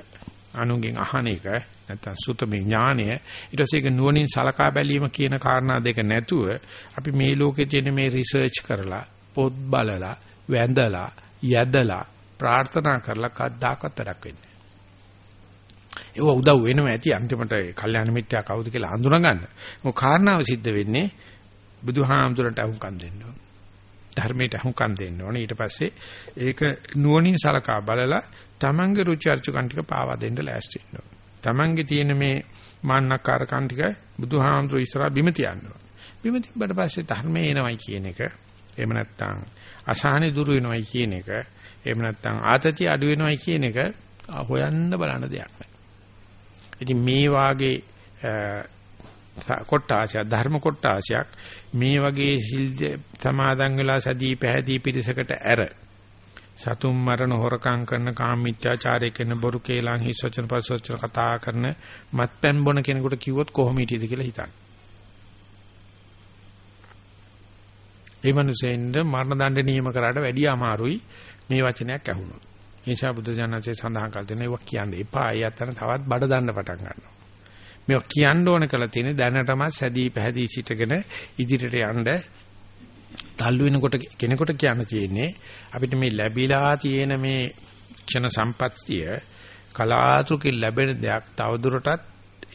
අනුගෙන් අහන එක නැත්නම් සුතමේ ඥානය ඊට පස්සේ ඒක නුවණින් සලකා බැලීම කියන කාරණා දෙක නැතුව අපි මේ ලෝකේ තියෙන මේ රිසර්ච් කරලා පොත් බලලා වැඳලා යදලා ප්‍රාර්ථනා කරලා කද්දාකත් වැඩක් වෙන්නේ. ඒව උදව් වෙනවා ඇති අන්තිමට කල්යාණ මිත්‍යා කවුද කියලා හඳුනා ගන්න. මොකද කාරණාව සිද්ධ වෙන්නේ බුදුහාමුදුරන්ට අහුම්කම් දෙන්න ඕන. ධර්මයට අහුම්කම් දෙන්න ඕනේ. ඊට පස්සේ ඒක නුවණින් සලකා බලලා තමන්ගේ රුචි අරුචිකන් ටික පාවා දෙන්න ලෑස්ති වෙන්න ඕනේ. තමන්ගේ තියෙන මේ මාන්නකාරකම් ටික බුදුහාමුදුරු ඉස්සරහා බිම තියන්න ඕනේ. බිම තිබ්බට පස්සේ ධර්මයේ එනවයි කියන එක එහෙම නැත්නම් අසහනෙ දුරු වෙනවයි කියන එක එහෙම නැත්නම් ආතතිය අඩු වෙනවයි කියන එක හොයන්න බලන දෙයක් නෑ. ඉතින් මේ වාගේ කොට්ටාසයක් ධර්ම කොට්ටාසයක් මේ වගේ සිල් සමාදන් වෙලා සදී පැහැදී පිරිසකට ඇර සතුම් මරණ හොරකම් කරන කාමීත්‍යාචාරය කරන බොරු කේලම් හිස් වචන පස් වචන කතා කරන මත්පැන් බොන කෙනෙකුට කිව්වොත් කොහොම හිටියද කියලා හිතන්න. ඒ මිනිසෙන්ද මරණ දඬ නියම කරාට වැඩි අමාරුයි මේ වචනයක් ඇහුනොත්. ඒ නිසා බුදු දඥාන්සේ සඳහන් කළ දෙන ඒවා කියන්න එපා. ඒ අතන තවත් බඩ දාන්න පටන් ගන්නවා. මේවා කියන්න ඕන කළ තියෙන දැනටම සැදී පැහැදී සිටගෙන ඉදිරියට යන්න. තල්ලු වෙනකොට කෙනෙකුට කියන්න තියෙන්නේ අපිට මේ ලැබිලා තියෙන මේ ක්ෂණ සම්පත්තිය කලාතුරකින් ලැබෙන දෙයක් තවදුරටත්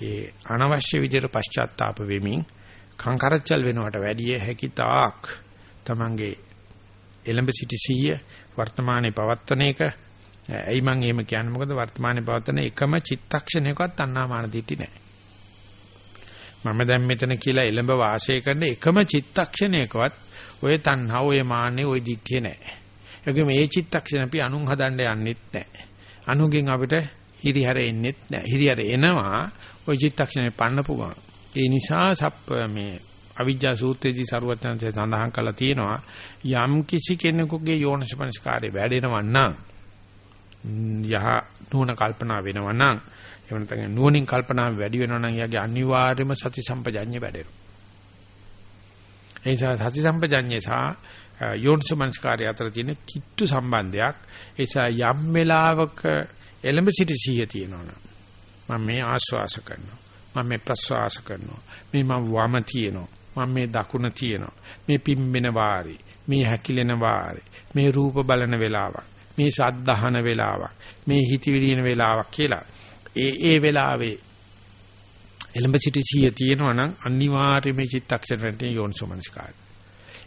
ඒ අනවශ්‍ය විදිහට පශ්චාත්තාප වෙමින් කංකරච්චල් වෙනවට වැඩිය හැකි තාක් තමන්ගේ එලඹ සිටි සිහිය වර්තමානයේ පවත්තන එක. ඇයි මම එහෙම කියන්නේ? මොකද වර්තමානයේ පවත්තන එකම චිත්තක්ෂණයකවත් අන්නාමාන දිටි නැහැ මම දැන් මෙතන කියලා එළඹ වාසය කරන එකම චිත්තක්ෂණයකවත් ඔය තණ්හා ඔය මාන්නේ ඔය දිට්ඨිය නැහැ. ඒකම මේ චිත්තක්ෂණ අපි අනුන් හදන්න යන්නෙත් නැහැ. අනුගෙන් අපිට හිරිහැර එන්නෙත් නැහැ. හිරිහැර එනවා ඔය චිත්තක්ෂණේ පන්නපු ගමන්. ඒ නිසා සප් මේ අවිජ්ජා සූත්‍රයේදී සරුවත්යන්සේ සඳහන් කළා තියෙනවා යම් කිසි කෙනෙකුගේ යෝනිසපංස්කාරය වැඩෙනවා නම් යහ නුවණ කල්පනා වෙනවා නම් එහෙම නැත්නම් නුවණින් කල්පනා වැඩි වෙනවා නම් යාගේ අනිවාර්යම සති සම්පජඤ්ඤය වැඩෙනවා. ඒ නිසා සති සම්පජඤ්ඤය සහ යෝනිසමංස්කාරය අතර තියෙන කිට්ටු සම්බන්ධයක්. ඒ නිසා යම් වෙලාවක එලඹ සිටි සිහිය තියෙනවනම් මම මේ ආශ්වාස කරනවා. මම මේ ප්‍රශ්වාස කරනවා. මේ මම වම තියෙනවා. මම මේ දකුණ තියෙනවා. මේ පිම්බෙන වාරි. මේ හැකිලෙන වාරි. මේ රූප බලන වෙලාවක්. මේ සද්දහන වෙලාවක්. මේ හිතවිලින වෙලාවක් කියලා ඒ ඒ වෙලාවේ එලඹ සිටි සිහිය තියෙනවා නම් අනිවාර්යයෙන්ම මේ චිත්තක්ෂණයට යෝනිසෝමනස්කාරය.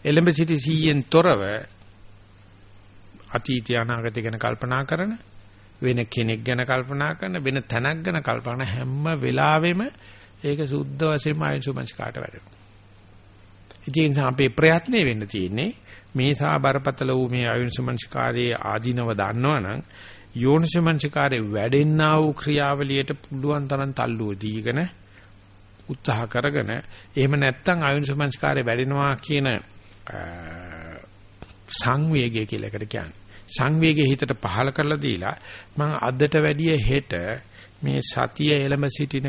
එලඹ සිටි සිහියෙන් තොරව අතීතය අනාගතය ගැන කල්පනා කරන වෙන කෙනෙක් ගැන කල්පනා කරන වෙන තැනක් ගැන කල්පනා හැම වෙලාවෙම ඒක සුද්ධ වශයෙන්ම ආයෝනිසෝමනස්කාරට වැඩෙනවා. ඉතින් අපේ ප්‍රයත්නේ වෙන්න තියෙන්නේ මේ සා බරපතල වූ මේ ආයෝනිසෝමනස්කාරයේ ආධිනව දන්නවනම් යෝනිසමංසකාරේ වැඩෙන්නා වූ ක්‍රියාවලියට පුළුවන් තරම් තල්ලුව දීගෙන උත්සාහ කරගෙන එහෙම නැත්නම් ආයෝනිසමංසකාරේ වැඩෙනවා කියන සංවේගය කියලා එකට කියන්නේ. සංවේගය හිතට පහල කරලා දීලා මම අදට වැඩිය හෙට මේ සතිය එළඹ සිටින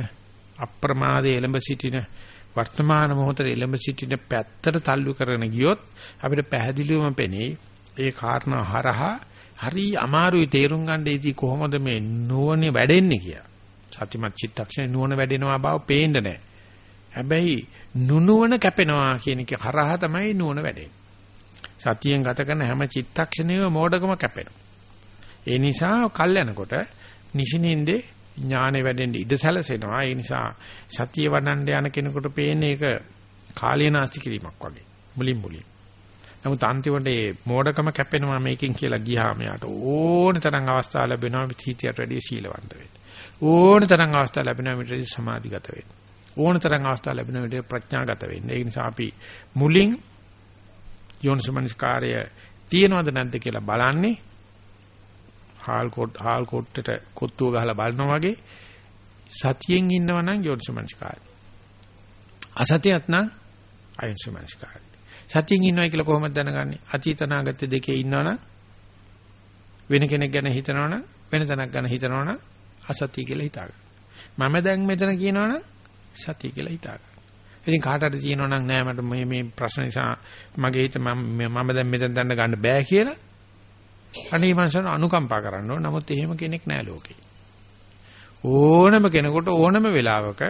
අප්‍රමාදයේ එළඹ සිටින වර්තමාන මොහොතේ එළඹ සිටින පැත්තට තල්ලු කරගෙන ගියොත් අපිට පැහැදිලිවම පෙනේ ඒ කාරණා හරහා හරි අමාරුයි තේරුම් ගන්න ඉදී කොහොමද මේ නුවණ වැඩෙන්නේ කියලා. සතිමත් චිත්තක්ෂණේ නුවණ වැඩෙනවා බව පේන්න නැහැ. හැබැයි නුනුවණ කැපෙනවා කියන එක හරහා තමයි නුවණ වැඩෙන්නේ. සතියෙන් ගත කරන හැම චිත්තක්ෂණයම මෝඩකම කැපෙනවා. ඒ නිසා කල් යනකොට නිෂිනින්දේ ඥානෙ වැඩෙන්න ඉඩ සැලසෙනවා. ඒ නිසා සතිය වඩන්න යන කෙනෙකුට පේන්නේ ඒක කාලීනාස්ති කිරීමක් වගේ. මුලින් මුලින්. නමුත් අන්තිමට මේ මෝඩකම කැපෙනවා මේකෙන් කියලා ගියාම යාට ඕන තරම් අවස්ථා ලැබෙනවා විචීතියට වැඩිය සීලවන්ත වෙන්න. ඕන තරම් අවස්ථා ලැබෙනවා මිට සමාධිගත වෙන්න. ඕන තරම් අවස්ථා ලැබෙනවා මිට ප්‍රඥාගත වෙන්න. ඒ නිසා අපි මුලින් යෝනිසමනස්කාරය තියෙනවද නැද්ද කියලා බලන්නේ හාල් කොට හාල් කොට්ටට කොත්තුව ගහලා බලනවා වගේ සතියෙන් ඉන්නව නම් යෝනිසමනස්කාරය. අසතියත් නම් අයෝනිසමනස්කාරය. සතියින් ඉන්නවයි කියලා කොහොමද දැනගන්නේ? අතීත නාගත දෙකේ ඉන්නවනම් වෙන කෙනෙක් ගැන හිතනවනම් වෙන තැනක් ගැන හිතනවනම් අසතිය කියලා හිතා ගන්න. මම දැන් මෙතන කියනවනම් සතිය කියලා හිතා ගන්න. ඉතින් කාටද කියනවනම් නෑ මට මේ මේ ප්‍රශ්න නිසා මගේ හිත මම මම දැන් මෙතන දැන්න ගන්න බෑ කියලා අනේ මනසන අනුකම්පා කරන්න ඕන. නමුත් එහෙම කෙනෙක් නෑ ලෝකේ. ඕනම කෙනෙකුට ඕනම වෙලාවක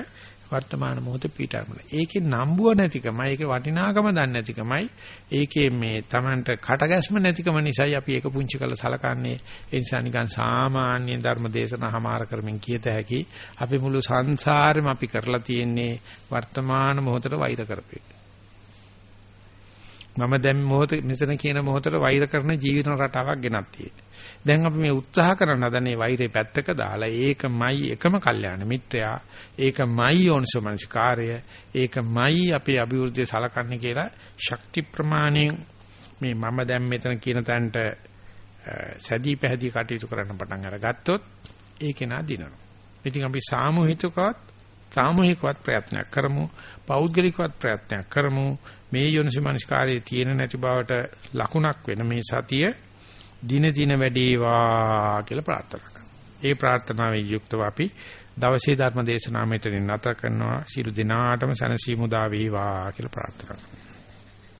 වර්තමාන මොහොතේ පීඩාරමන. ඒකේ නම්බුව නැතිකමයි, ඒකේ වටිනාකම දන්නේ නැතිකමයි, ඒකේ මේ Tamanට කටගැස්ම නැතිකම නිසායි අපි ඒක පුංචි කරලා සලකන්නේ. ඒ නිසා නිකන් සාමාන්‍ය ධර්ම දේශනා හමාර කරමින් කියත හැකි අපි මුළු සංසාරෙම අපි කරලා තියෙන්නේ වර්තමාන මොහොතට වෛර කරපේ. මම දැන් මොහොත මෙතන කියන මොහොතට වෛර කරන ජීවිත රටාවක් ගෙනත් තියෙන්නේ. දැන් අපි මේ උත්සාහ කරන හදනේ වෛරේ පැත්තක දාලා ඒකමයි එකම කල්යාණ මිත්‍රයා ඒකමයි යෝනිසෝමනසිකාරය ඒකමයි අපේ අභිවෘද්ධිය සලකන්නේ කියලා ශක්ති ප්‍රමාණයෙන් මේ මම දැන් මෙතන කියන තැනට සැදී පැහැදී කටයුතු කරන්න පටන් අරගත්තොත් ඒකේ නා දිනනවා. ඉතින් අපි සාමූහිකවත් සාමූහිකවත් ප්‍රයත්නයක් කරමු පෞද්ගලිකවත් ප්‍රයත්නයක් කරමු මේ යෝනිසෝමනසිකාරයේ තියෙන නැති බවට ලකුණක් වෙන මේ සතිය දින දින වැඩේවා කියලා ප්‍රාර්ථනා කරනවා. ඒ ප්‍රාර්ථනාවෙන් යුක්තව අපි දවසේ ධර්ම දේශනාව මෙතනින් නැත කරනවා. සියලු දිනාටම සනසීමු දා වේවා කියලා ප්‍රාර්ථනා කරනවා.